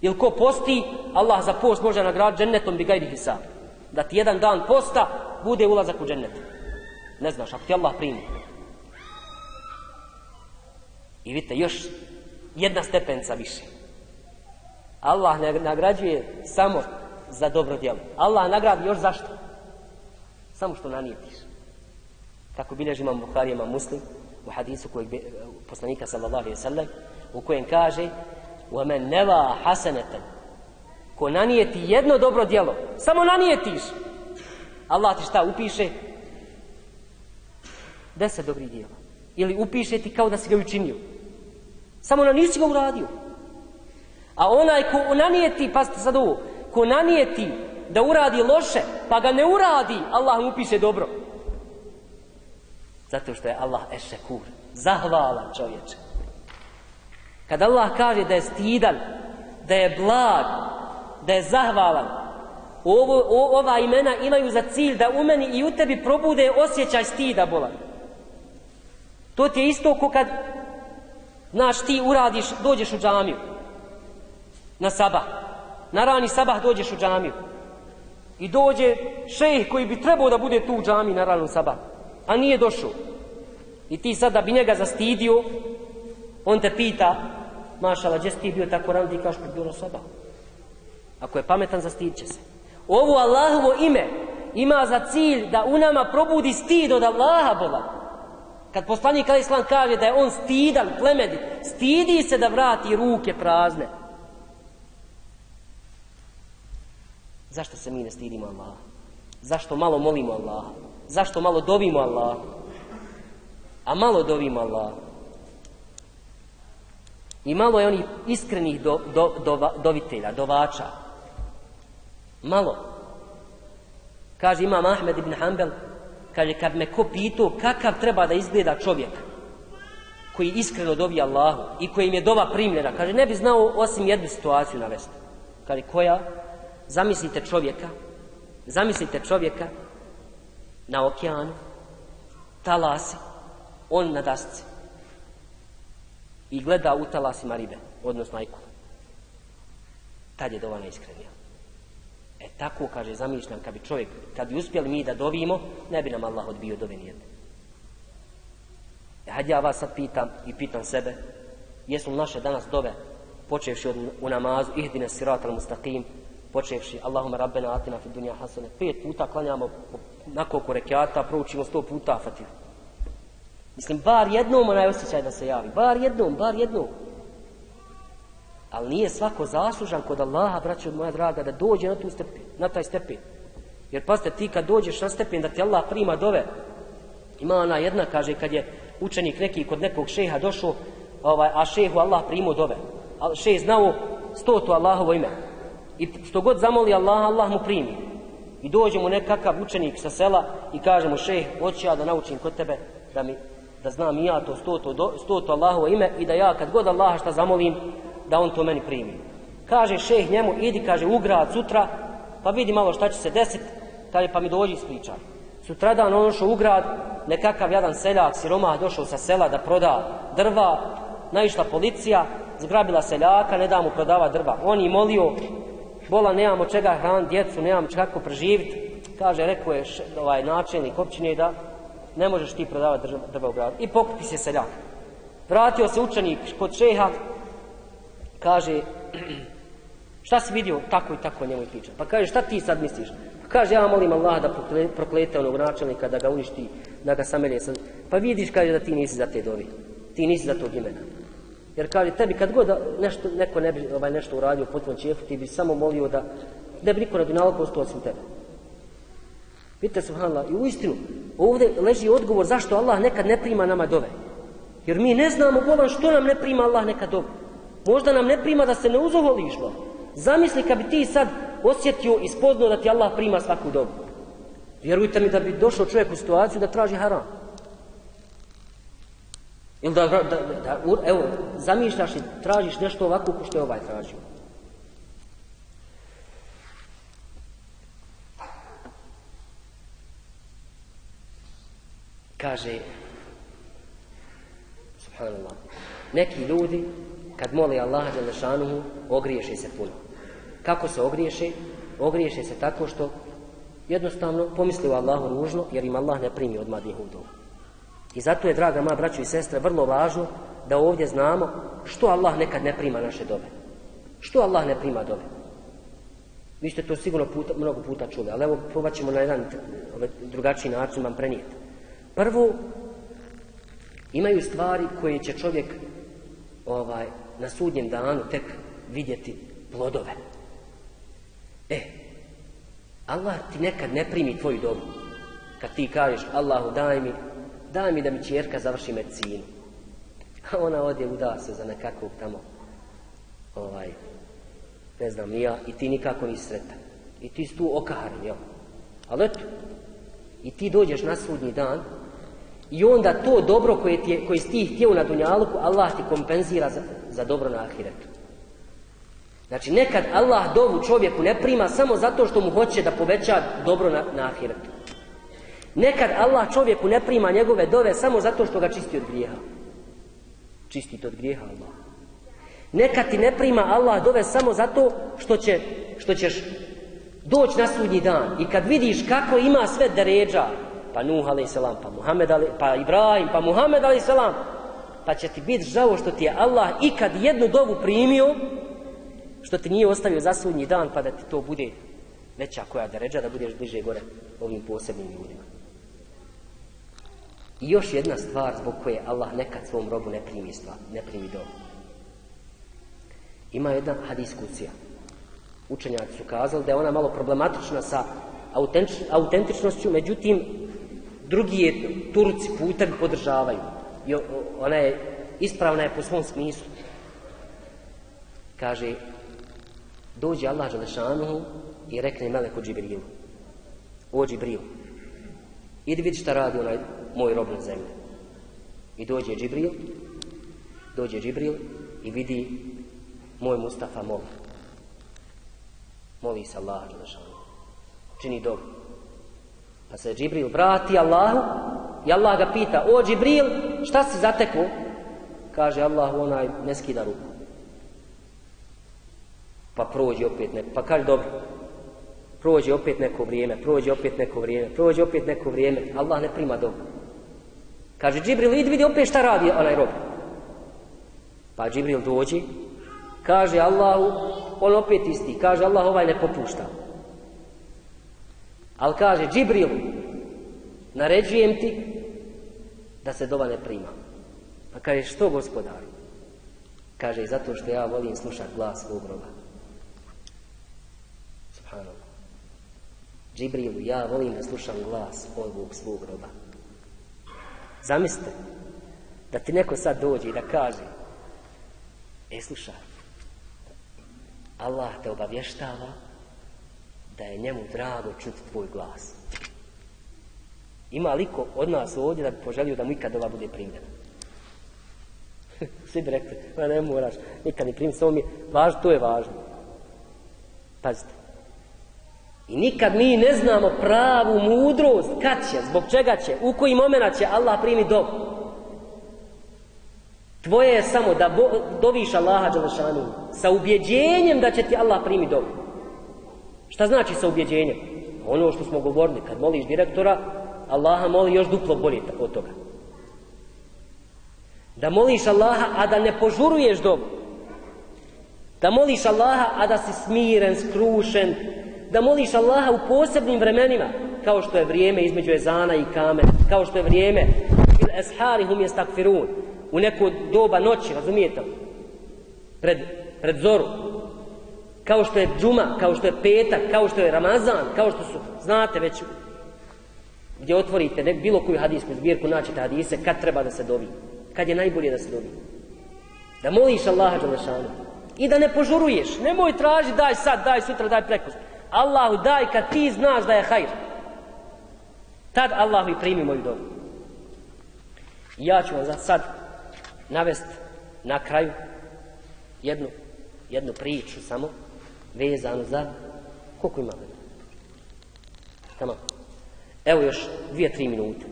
Ili ko posti, Allah za post može nagraditi džennetom bi gajdi hisab. Da ti jedan dan posta bude ulazak u džennet. Ne znaš, ako ti Allah primi. I vidite, još jedna stepenca više. Allah nagrađuje samo za dobro djelo. Allah nagradi još zašto? Samo što nanijetiš. Kako bilježi imam Bukhari, imam Muslim, u hadisu kojeg bi, poslanika sallallahu alaihi sallam, u kojem kaže وَمَنْ نَوَا حَسَنَةً Ko nanijeti jedno dobro djelo, samo nanijetiš, Allah ti šta upiše? Deset dobrih djela. Ili upiše ti kao da si ga učinio. Samo na nisi ga uradio. A onaj ko nanijeti, pazite sad ovo, ko nanijeti da uradi loše, pa ga ne uradi, Allah mu piše dobro. Zato što je Allah ešekur, zahvalan čovječe. Kad Allah kaže da je stidan, da je blag, da je zahvalan, ovo, o, ova imena imaju za cilj da u meni i u tebi probude osjećaj stida bolan. To ti je isto ko kad, znaš, ti uradiš, dođeš u džamiju, na sabah, na rani sabah dođeš u džamiju i dođe šejh koji bi trebao da bude tu u džamiji na ranu sabah, a nije došao. I ti sad da bi njega zastidio, on te pita, mašala, gdje si ti bio tako rano, ti kaš bi pa bilo sabah. Ako je pametan, zastid će se. Ovo Allahovo ime ima za cilj da u nama probudi stid od Allaha Boga. Kad poslanik Ali Islam kaže da je on stidan, plemedi, stidi se da vrati ruke prazne. Zašto se mi ne stidimo Allah? Zašto malo molimo Allah? Zašto malo dovimo Allah? A malo dovimo Allah. I malo je onih iskrenih do, do, do, dovitelja, dovača. Malo. Kaže imam Ahmed ibn Hanbel, kaže kad me ko pitao kakav treba da izgleda čovjek koji iskreno dovi Allahu i kojim je dova primljena, kaže ne bi znao osim jednu situaciju navesti. Kaže koja? Zamislite čovjeka, zamislite čovjeka na okeanu, talasi, on na dasci i gleda u talasima ribe, odnosno ajku. Tad je dova neiskrenija. E tako, kaže, zamišljam, kad bi čovjek, kad bi uspjeli mi da dovimo, ne bi nam Allah odbio dove nijedne. E, hajde ja vas sad pitam i pitam sebe, jesu naše danas dove, počevši od, u namazu, ihdine sirat al mustaqim, počevši, Allahumma rabbena atina fi dunja hasane, pet puta klanjamo nakoliko rekiata, proučimo sto puta fatih. Mislim, bar jednom onaj osjećaj da se javi, bar jednom, bar jednom. Ali nije svako zaslužan kod Allaha, braćo moja draga, da dođe na, tu stepen, na taj stepen. Jer pazite, ti kad dođeš na stepen da ti Allah prima dove, ima ona jedna, kaže, kad je učenik neki kod nekog šeha došao, ovaj, a šehu Allah primio dove. A šeh znao stotu Allahovo ime. I što god zamoli Allah, Allah mu primi. I dođe mu nekakav učenik sa sela i kaže mu šeh, hoću ja da naučim kod tebe da mi da znam i ja to stoto, stoto Allahovo ime i da ja kad god Allaha šta zamolim, da on to meni primi. Kaže šeh njemu, idi, kaže, u grad sutra, pa vidi malo šta će se desiti, kaže, pa mi dođi ispričaj. Sutradan on šao u grad, nekakav jedan seljak, siromah, došao sa sela da proda drva, naišla policija, zgrabila seljaka, ne da mu prodava drva. On je molio, bola, nemamo čega hran, djecu, nemamo kako preživiti. Kaže, rekao je ovaj načelnik općine da ne možeš ti prodavati drva u gradu. I pokupi se seljak. Vratio se učenik kod šeha, kaže, šta si vidio, tako i tako njemu priča. Pa kaže, šta ti sad misliš? Pa kaže, ja molim Allah da proklete onog načelnika, da ga uništi, da ga samelje. Pa vidiš, kaže, da ti nisi za te dovi. Ti nisi za tog imena. Jer kaže, tebi kad god nešto, neko ne bi ovaj, nešto uradio potpuno tvojom čefu, ti bi samo molio da ne bi niko na dunjalku ostao osim tebe. Vidite, subhanallah, i u istinu, ovdje leži odgovor zašto Allah nekad ne prima nama dove. Jer mi ne znamo, bolan, što nam ne prima Allah nekad dove. Možda nam ne prima da se ne uzoholiš, bolan. Zamisli kad bi ti sad osjetio i spoznao da ti Allah prima svaku dobu. Vjerujte mi da bi došao čovjek u situaciju da traži haram. Ili da, da, da, da, evo, zamišljaš i tražiš nešto ovako ko što je ovaj tražio. Kaže, subhanallah, neki ljudi kad moli Allaha Đelešanuhu, ogriješe se puno. Kako se ogriješe? Ogriješe se tako što jednostavno pomisli u Allahu ružno, jer im Allah ne primi odmah njihov dobu. I zato je, draga moja braćo i sestre, vrlo važno da ovdje znamo što Allah nekad ne prima naše dobe. Što Allah ne prima dobe. Vi ste to sigurno puta, mnogo puta čuli, ali evo probat ćemo na jedan ovaj, drugačiji način vam prenijeti. Prvo, imaju stvari koje će čovjek ovaj, na sudnjem danu tek vidjeti plodove. E, Allah ti nekad ne primi tvoju dobu. Kad ti kažeš Allahu daj mi, daj mi da mi čjerka završi medicinu. A ona odje uda se za nekakvog tamo, ovaj, ne znam, nija, i ti nikako nisi sretan. I ti si tu okaran, jel? Ali eto, i ti dođeš na sudnji dan, I onda to dobro koje, ti je, koje si ti htio na dunjaluku, Allah ti kompenzira za, za dobro na ahiretu. Znači, nekad Allah dovu čovjeku ne prima samo zato što mu hoće da poveća dobro na, na ahiretu. Nekad Allah čovjeku ne prima njegove dove samo zato što ga čisti od grijeha. Čisti od grijeha Allah. Nekad ti ne prima Allah dove samo zato što, će, što ćeš doći na sudnji dan. I kad vidiš kako ima sve deređa, pa Nuh a.s. pa Muhammed ali, pa Ibrahim, pa Muhammed a.s. Pa će ti biti žao što ti je Allah ikad jednu dovu primio, što ti nije ostavio za sudnji dan, pa da ti to bude veća koja deređa da budeš bliže gore ovim posebnim ljudima. I još jedna stvar zbog koje Allah nekad svom robu ne primi stvar, ne primi dobu. Ima jedna hadiskucija. Učenjaci su kazali da je ona malo problematična sa autentičnošću, međutim, drugi je Turci putem podržavaju. I ona je ispravna je po svom smislu. Kaže, dođe Allah Želešanuhu i rekne Meleku Džibrilu. O Džibrilu, idi vidi šta radi onaj moj rob na zemlji. I dođe Džibril, dođe Džibril i vidi moj Mustafa moli. Moli se Allah Đelešanu. Čini dobro. Pa se Džibril vrati Allahu i Allah ga pita, o Džibril, šta si zatekao? Kaže Allah, onaj ne skida ruku. Pa prođe opet neko, pa kaže dobro, prođe opet neko vrijeme, prođe opet neko vrijeme, prođe opet neko vrijeme, Allah ne prima dobro. Kaže Džibril, idi vidi opet šta radi onaj rob. Pa Džibril dođe, kaže Allahu, on opet isti, kaže Allah ovaj ne popušta. Ali kaže Džibril, naređujem ti da se dova ne prima. Pa kaže što gospodaru? Kaže zato što ja volim slušati glas svog roba. Subhanallah. Džibrilu, ja volim da slušam glas ovog svog roba. Zamislite da ti neko sad dođe i da kaže E slušaj Allah te obavještava da je njemu drago čuti tvoj glas. Ima liko od nas ovdje da bi poželio da mu ikad ova bude primljena? Svi bi rekli, ne moraš, nikad ne primi, samo mi je važno, to je važno. Pazite. I nikad mi ne znamo pravu mudrost, kad će, zbog čega će, u koji moment će Allah primi do. Tvoje je samo da bo, doviš Allaha Đelešanu sa ubjeđenjem da će ti Allah primi do. Šta znači sa ubjeđenjem? Ono što smo govorili, kad moliš direktora, Allaha moli još duplo bolje od toga. Da moliš Allaha, a da ne požuruješ dobu. Da moliš Allaha, a da si smiren, skrušen. Da moliš Allaha u posebnim vremenima, kao što je vrijeme između ezana i kame, kao što je vrijeme il ashari hum jestakfirun, u neko doba noći, razumijete li? Pred, pred zoru. Kao što je džuma, kao što je petak, kao što je ramazan, kao što su, znate već, gdje otvorite nek, bilo koju hadijsku zbirku, naćete hadise, kad treba da se dovi. Kad je najbolje da se dovi. Da moliš Allaha Đalešanu. I da ne požuruješ. Nemoj traži daj sad, daj sutra, daj preko. Allahu daj kad ti znaš da je hajr. Tad Allah mi primi moju dobu. Ja ću vam za sad navest na kraju jednu, jednu priču samo vezanu za koliko ima vremena? Tamo. Evo još dvije, tri minute.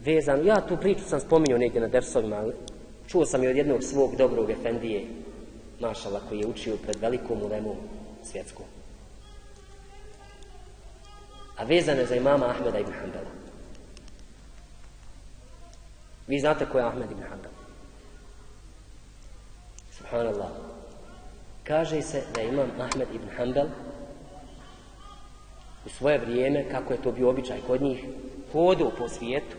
Vezan, ja tu priču sam spominjao negdje na dersovima, ali čuo sam je od jednog svog dobrog efendije, mašala, koji je učio pred velikom ulemom svjetsku. A vezan je za imama Ahmeda ibn Hanbala. Vi znate ko je Ahmed ibn Hanbal? Subhanallah. Kaže se da imam Ahmed ibn Hanbal u svoje vrijeme, kako je to bio običaj kod njih, hodao po svijetu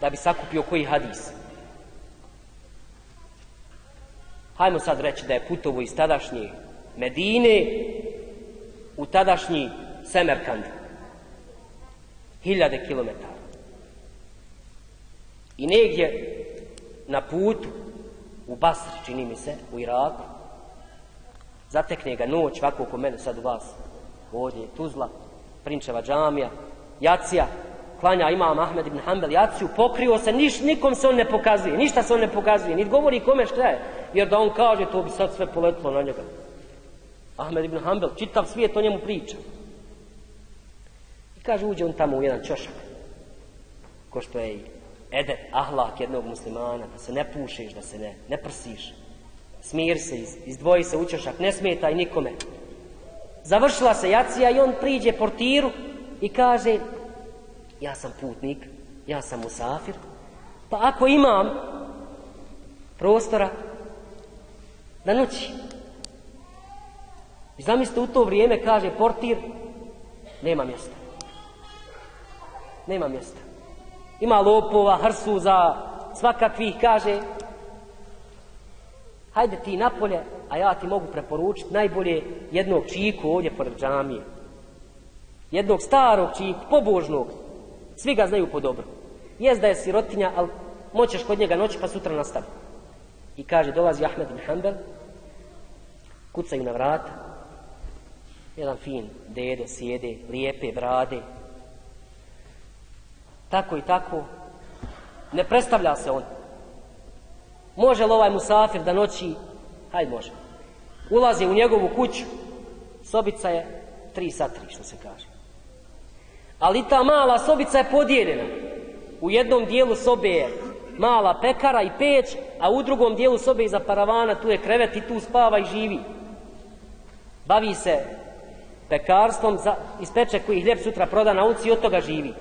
da bi sakupio koji hadis. Hajmo sad reći da je putovo iz tadašnje Medine u tadašnji Semerkand. Hiljade kilometara. I negdje na putu u Basri, čini mi se, u Iraku, zatekne ga noć, ovako oko mene sad u vas, ovdje je Tuzla, Prinčeva džamija, Jacija, klanja imam Ahmed ibn Hanbel Jaciju, pokrio se, niš, nikom se on ne pokazuje, ništa se on ne pokazuje, niti govori kome šta je, jer da on kaže, to bi sad sve poletlo na njega. Ahmed ibn Hanbel, čitav svijet o njemu priča. I kaže, uđe on tamo u jedan čošak, ko što je edet, ahlak jednog muslimana, da se ne pušiš, da se ne, ne prsiš, smir se, iz, izdvoji se u čošak, ne smetaj nikome, završila se jacija i on priđe portiru i kaže ja sam putnik, ja sam musafir, pa ako imam prostora da noći. I zamislite u to vrijeme kaže portir, nema mjesta. Nema mjesta. Ima lopova, hrsuza, svakakvih, kaže, hajde ti napolje, a ja ti mogu preporučiti najbolje jednog čiku ovdje pored džamije. Jednog starog čiku, pobožnog. Svi ga znaju po dobro. Jest da je sirotinja, ali moćeš kod njega noći pa sutra nastavi. I kaže, dolazi Ahmed bin Hanbel, kucaju na vrata, jedan fin dede, sjede, lijepe brade, tako i tako, ne predstavlja se on. Može li ovaj musafir da noći? Hajde može. Ulazi u njegovu kuću. Sobica je tri sa tri, što se kaže. Ali ta mala sobica je podijeljena. U jednom dijelu sobe je mala pekara i peć, a u drugom dijelu sobe iza paravana tu je krevet i tu spava i živi. Bavi se pekarstvom, za, ispeče koji hljeb sutra proda na ulici i od toga živi.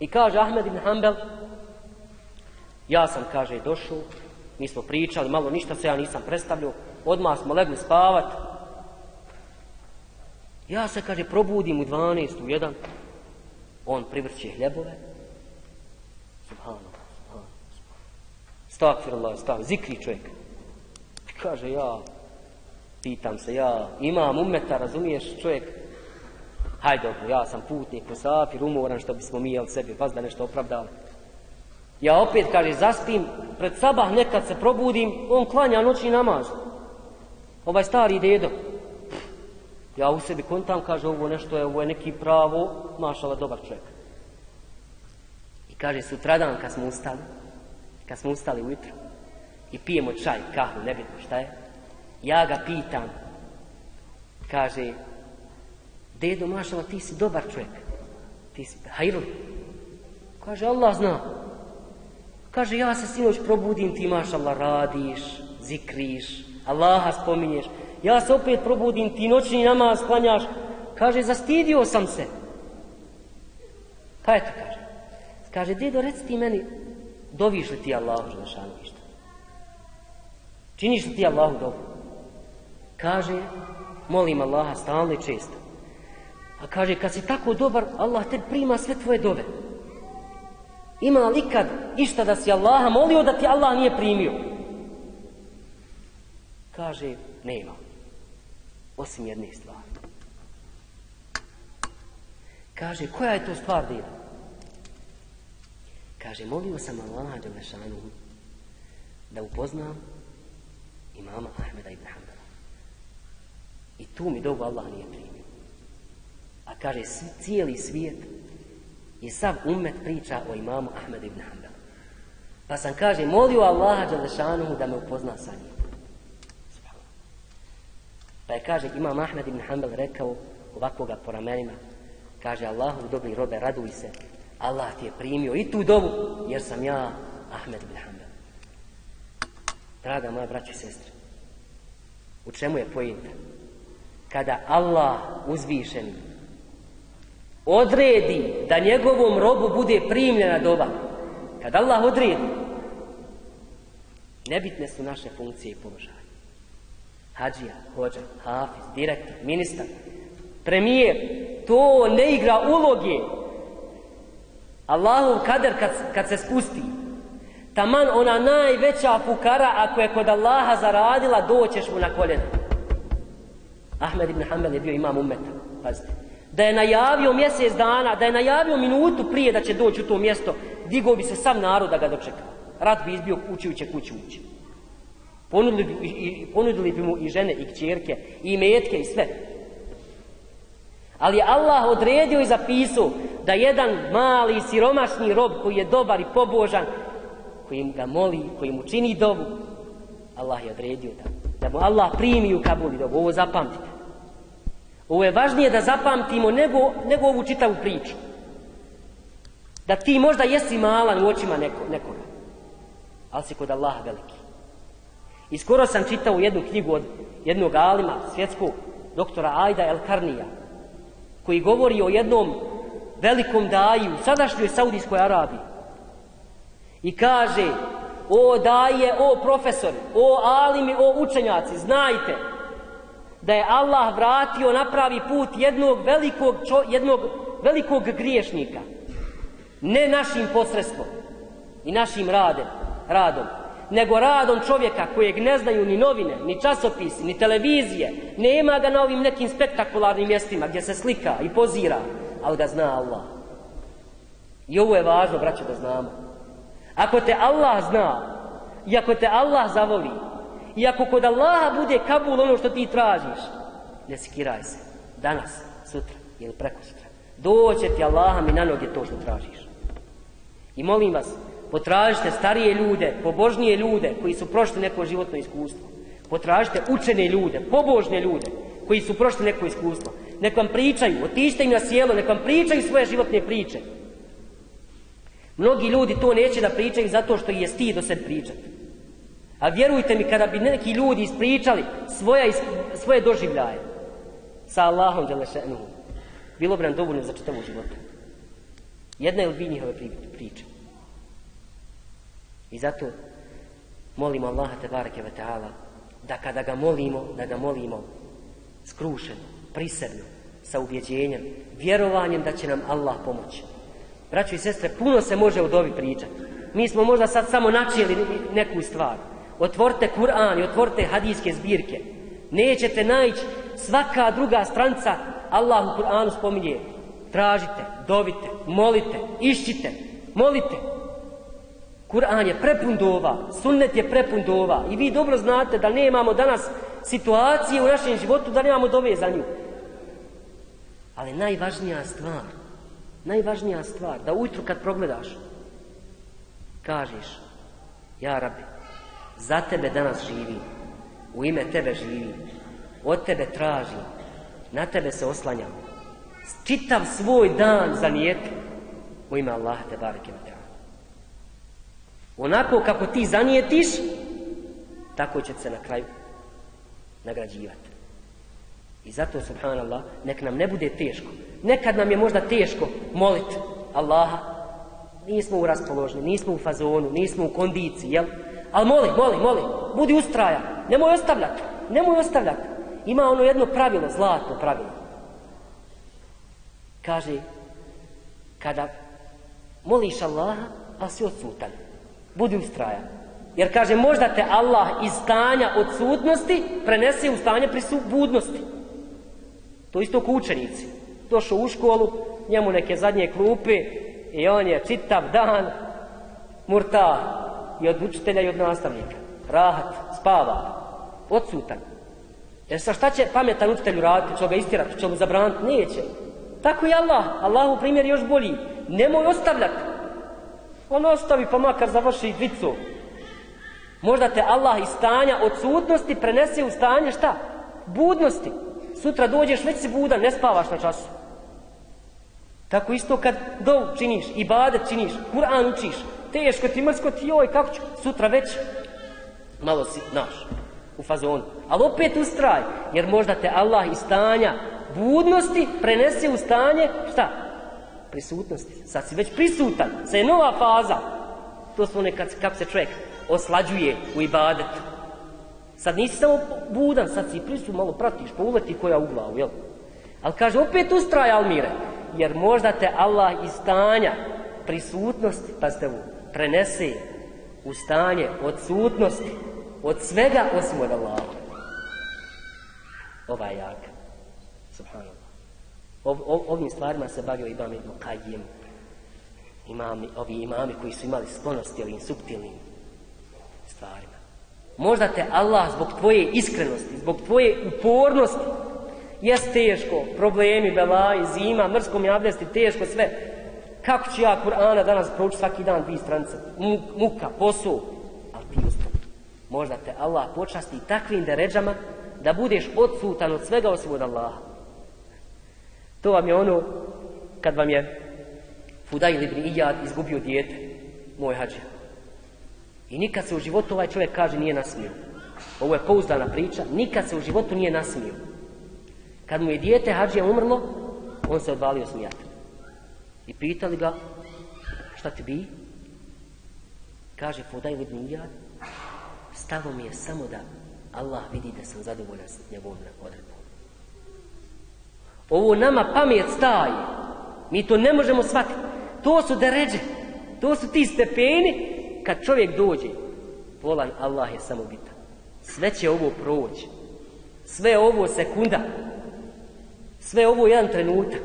I kaže Ahmed ibn Hanbel, ja sam, kaže, došao, mi smo pričali, malo ništa se ja nisam predstavljao, odmah smo legli spavat. Ja se, kaže, probudim u 12, u 1, on privrće hljebove, subhano, subhano, stakfirullah, stak, zikri čovjek. Kaže, ja, pitam se, ja imam umeta, razumiješ, čovjek, hajde dobro, ja sam putnik, musafir, umoran, što bismo mi, jel, sebi, vas da nešto opravdali. Ja opet, kaže, zaspim, pred sabah nekad se probudim, on klanja noćni namaz. Ovaj stari dedo. Ja u sebi kontam, kaže, ovo nešto je, ovo je neki pravo, mašala, dobar čovjek. I kaže, sutradan kad smo ustali, kad smo ustali ujutro, i pijemo čaj, kahu, nebitno šta je, ja ga pitam, kaže, dedo, mašala, ti si dobar čovjek, ti si hajru. Kaže, Allah zna, Kaže, ja se sinoć probudim, ti mašala, radiš, zikriš, Allaha spominješ. Ja se opet probudim, ti noćni namaz klanjaš. Kaže, zastidio sam se. Pa eto, kaže. Kaže, dedo, reci ti meni, doviš li ti Allahu Želešanu ništa? Činiš li ti Allahu dobro? Kaže, molim Allaha stalno i često. A kaže, kad si tako dobar, Allah te prima sve tvoje dove. Ima li kad išta da si Allaha molio da ti Allah nije primio? Kaže, nema. Osim jedne stvari. Kaže, koja je to stvar, djedo? Kaže, molio sam Allaha Đalešanu da upoznam imama Ahmeda ibn Hanbala. I tu mi dobu Allah nije primio. A kaže, cijeli svijet I sav umet priča o imamu Ahmedu ibn Hanbel. Pa sam kaže, molio Allaha Đalešanuhu da me upozna sa njim. Pa je kaže, imam Ahmed ibn Hanbel rekao ovakvoga po ramenima, kaže, Allahu dobri robe, raduj se, Allah ti je primio i tu dovu, jer sam ja Ahmed ibn Hanbel. Draga moja braća i sestre, u čemu je pojenta? Kada Allah uzvišeni odredi da njegovom robu bude primljena doba, kad Allah odredi, nebitne su naše funkcije i položaje. hađija, hođa, hafiz, direktor, ministar, premijer, to ne igra uloge. Allahov kader kad, kad se spusti, taman ona najveća fukara, ako je kod Allaha zaradila, doćeš mu na koljena. Ahmed ibn Hanbel je bio imam ummeta, pazite da je najavio mjesec dana, da je najavio minutu prije da će doći u to mjesto, digao bi se sam narod da ga dočeka. Rat bi izbio kući uće, kući uće. Ponudili bi, i, ponudili bi mu i žene, i kćerke, i metke, i sve. Ali je Allah odredio i zapisao da jedan mali siromašni rob koji je dobar i pobožan, koji ga moli, koji mu čini dovu, Allah je odredio da, da mu Allah primi u Kabuli da Ovo zapamtite. Ovo je važnije da zapamtimo nego, nego ovu čitavu priču. Da ti možda jesi malan u očima neko, nekoga, ali si kod Allaha veliki. I skoro sam čitao jednu knjigu od jednog alima, svjetskog doktora Ajda El Karnija, koji govori o jednom velikom daju u sadašnjoj Saudijskoj Arabiji. I kaže, o daje, o profesori, o alimi, o učenjaci, znajte, da je Allah vratio na pravi put jednog velikog, čo, jednog velikog griješnika. Ne našim posredstvom i našim radem, radom, nego radom čovjeka kojeg ne znaju ni novine, ni časopisi, ni televizije. Nema ga na ovim nekim spektakularnim mjestima gdje se slika i pozira, ali ga zna Allah. I ovo je važno, braćo, da znamo. Ako te Allah zna, i ako te Allah zavoli, I ako kod Allaha bude kabul ono što ti tražiš, ne skiraj se. Danas, sutra ili preko sutra. Doće ti Allaha mi na noge to što tražiš. I molim vas, potražite starije ljude, pobožnije ljude koji su prošli neko životno iskustvo. Potražite učene ljude, pobožne ljude koji su prošli neko iskustvo. Nek vam pričaju, otište im na sjelo, nek vam pričaju svoje životne priče. Mnogi ljudi to neće da pričaju zato što je stid do sebe pričati. A vjerujte mi, kada bi neki ljudi ispričali svoja, svoje doživljaje sa Allahom Đelešenuhu, bilo bi nam dovoljno za čitavu životu. Jedna ili dvije njihove priče. I zato molimo Allaha Tebareke ve taala da kada ga molimo, da ga molimo skrušeno, prisebno, sa ubjeđenjem, vjerovanjem da će nam Allah pomoći. Braćo i sestre, puno se može u dovi pričati. Mi smo možda sad samo načeli neku stvar. Otvorite Kur'an i otvorite hadijske zbirke. Nećete naći svaka druga stranca Allah u Kur'anu spominje. Tražite, dovite, molite, išćite, molite. Kur'an je prepun dova, sunnet je prepun dova. I vi dobro znate da nemamo danas situacije u našem životu da nemamo dove za nju. Ali najvažnija stvar, najvažnija stvar, da ujutru kad progledaš, kažeš, ja rabi, za tebe danas živim, u ime tebe živim, od tebe tražim, na tebe se oslanjam. Čitav svoj dan za nijetu u ime Allaha te bareke Onako kako ti zanijetiš, tako će se na kraju nagrađivati. I zato, subhanallah, nek nam ne bude teško. Nekad nam je možda teško moliti Allaha. Nismo u raspoložni, nismo u fazonu, nismo u kondiciji, jel? Ali moli, moli, moli, budi ustraja, nemoj ostavljati, nemoj ostavljati. Ima ono jedno pravilo, zlatno pravilo. Kaže, kada moliš Allaha, a si odsutan, budi ustrajan. Jer kaže, možda te Allah iz stanja odsutnosti prenese u stanje prisubudnosti. To isto ku učenici. Došao u školu, njemu neke zadnje klupe i on je čitav dan murta i od učitelja i od nastavnika. Rahat, spava, odsutan. Jer sa šta će pametan učitelj raditi, Će ga istirati? Će mu zabraniti? Neće. Tako i Allah. Allahu primjer još bolji. Nemoj ostavljati. On ostavi pa makar završi dvicu. Možda te Allah iz stanja odsutnosti prenese u stanje šta? Budnosti. Sutra dođeš, već si budan, ne spavaš na času. Tako isto kad dov činiš, i badet činiš, Kur'an učiš, teško ti, mrsko ti, joj, kako ću, sutra već malo si naš u fazonu. Ali opet ustraj, jer možda te Allah iz stanja budnosti prenese u stanje, šta? Prisutnosti. Sad si već prisutan, sad je nova faza. To su one kad, kako se čovjek oslađuje u ibadetu. Sad nisi samo budan, sad si prisu, malo pratiš, pa uleti koja u glavu, jel? Ali kaže, opet ustraj, Almire, jer možda te Allah iz stanja prisutnosti, pa ste u, prenese u stanje odsutnosti, od svega osim od Allaha. Ova je jaka. Subhanallah. Ov, ov, ovim stvarima se bavio Imam Ibn Qajim. Imami, ovi imami koji su imali sklonosti ovim subtilnim stvarima. Možda te Allah zbog tvoje iskrenosti, zbog tvoje upornosti, jes teško, problemi, belaji, zima, mrskom javljesti, teško sve. Kako ću ja Kur'ana danas proučiti svaki dan dvije strance? Muka, posao. Ali ti ustav. Možda te Allah počasti takvim deređama da budeš odsutan od svega osim od Allaha. To vam je ono kad vam je Fudajl ibn Iyad izgubio dijete, moj hađe. I nikad se u životu ovaj čovjek kaže nije nasmio. Ovo je pouzdana priča, nikad se u životu nije nasmio. Kad mu je dijete Hadžija umrlo, on se odvalio smijati. I pitali ga, šta ti bi? Kaže podaj ibn Iyad, stalo mi je samo da Allah vidi da sam zadovoljan s njegovom odredbom. Ovo nama pamet staje. Mi to ne možemo shvatiti. To su deređe. To su ti stepeni kad čovjek dođe. Volan Allah je samo bitan. Sve će ovo proći. Sve ovo sekunda. Sve ovo jedan trenutak.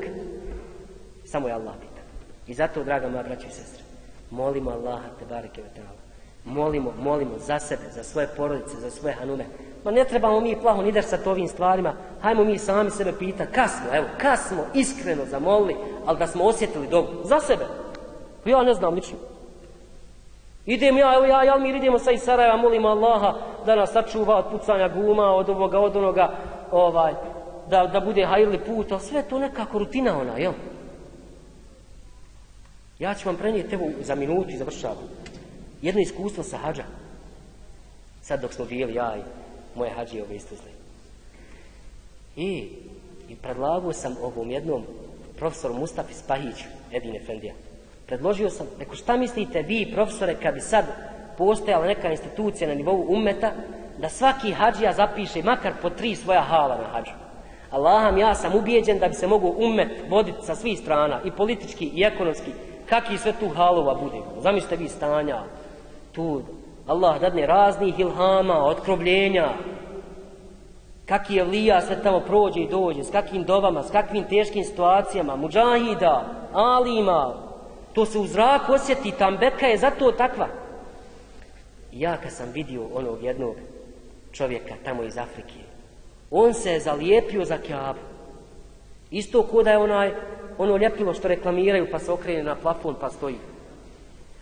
Samo je Allah bitan. I zato, draga moja braća i sestre, molimo Allaha te bareke ve Molimo, molimo za sebe, za svoje porodice, za svoje hanume. Ma ne trebamo mi plaho ni sa ovim stvarima. Hajmo mi sami sebe pita, Kasmo, evo, kasmo, iskreno zamolili, ali da smo osjetili dobro. Za sebe. Ja ne znam lično. Idem ja, evo ja, ja mi idemo sa iz Sarajeva, molimo Allaha da nas sačuva od pucanja guma, od ovoga, od onoga, ovaj, da, da bude hajli put, ali sve to nekako rutina ona, jel? Ja ću vam prenijeti evo za minutu i završavam. Jedno iskustvo sa hađa. Sad dok smo bili ja i moje hađije ove istuzle. I, I predlagao sam ovom jednom profesoru Mustafi Spahiću, Edine Fendija, Predložio sam, neko šta mislite vi profesore kad bi sad postojala neka institucija na nivou ummeta da svaki hađija zapiše makar po tri svoja hala na hađu. Allaham, ja sam ubijeđen da bi se mogu umet voditi sa svih strana, i politički, i ekonomski, kakvi sve tu halova bude. Zamislite vi stanja, tu Allah dadne raznih ilhama, otkrovljenja, kakvi je lija sve tamo prođe i dođe, s kakvim dovama, s kakvim teškim situacijama, muđahida, alima, to se u zraku osjeti, tambeka je zato takva. Ja kad sam vidio onog jednog čovjeka tamo iz Afrike, on se je zalijepio za kjabu. Isto ko da je onaj, ono ljepilo što reklamiraju pa se okrene na plafon pa stoji.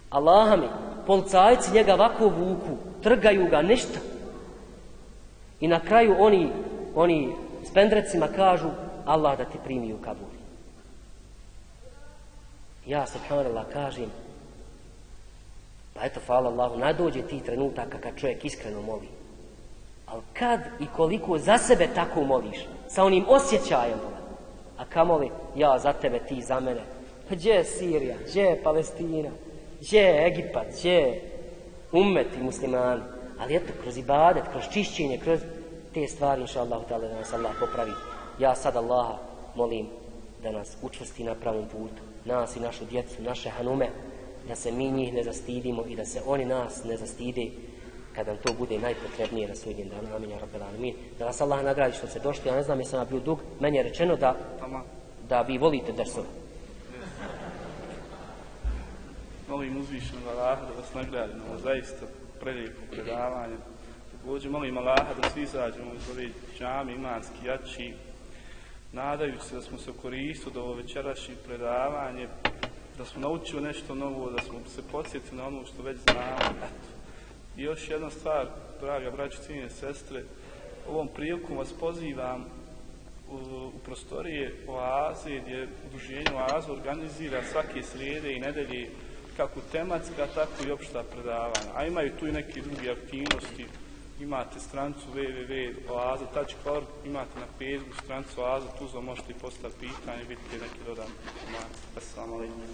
Allaha mi, policajci njega ovako vuku, trgaju ga, ništa. I na kraju oni, oni s pendrecima kažu Allah da ti primi u Kabul. Ja subhanallah kažem pa eto hvala Allahu nadođe ti trenutaka kad čovjek iskreno moli. Ali kad i koliko za sebe tako moliš, sa onim osjećajem, a kamoli ja za tebe, ti za mene, pa gdje je Sirija, gdje je Palestina, gdje je Egipat, gdje je umet i muslimani. Ali eto, kroz ibadet, kroz čišćenje, kroz te stvari, inša Allah, da nas Allah popravi. Ja sad Allaha molim da nas učvrsti na pravom putu, nas i našu djecu, naše hanume, da se mi njih ne zastidimo i da se oni nas ne zastide kad nam to bude najpotrebnije na sudnjem danu. Amin, ja rabbel alamin. Da vas Allah nagradi što se došli, ja ne znam, jesam ja bio dug, meni je rečeno da, da vi volite drsove. Molim uzvišenog Allaha da vas nagradi na zaista prelijepo predavanje. Također molim Allaha da svi izađemo iz ove džami imanski jači, nadajući se da smo se koristili do ovo večerašnje predavanje, da smo naučili nešto novo, da smo se podsjetili na ono što već znamo. Eto. I još jedna stvar, draga braći, cijenje sestre, ovom prilikom vas pozivam u, u prostorije oaze gdje udruženje oaze organizira svake srijede i nedelje kako tematska, tako i opšta predavanja. A imaju tu i neke druge aktivnosti. Imate strancu www.oaza.org, imate na Facebooku strancu oaza, tu možete i postaviti pitanje, vidite neki dodan informacije. Assalamu alaikum.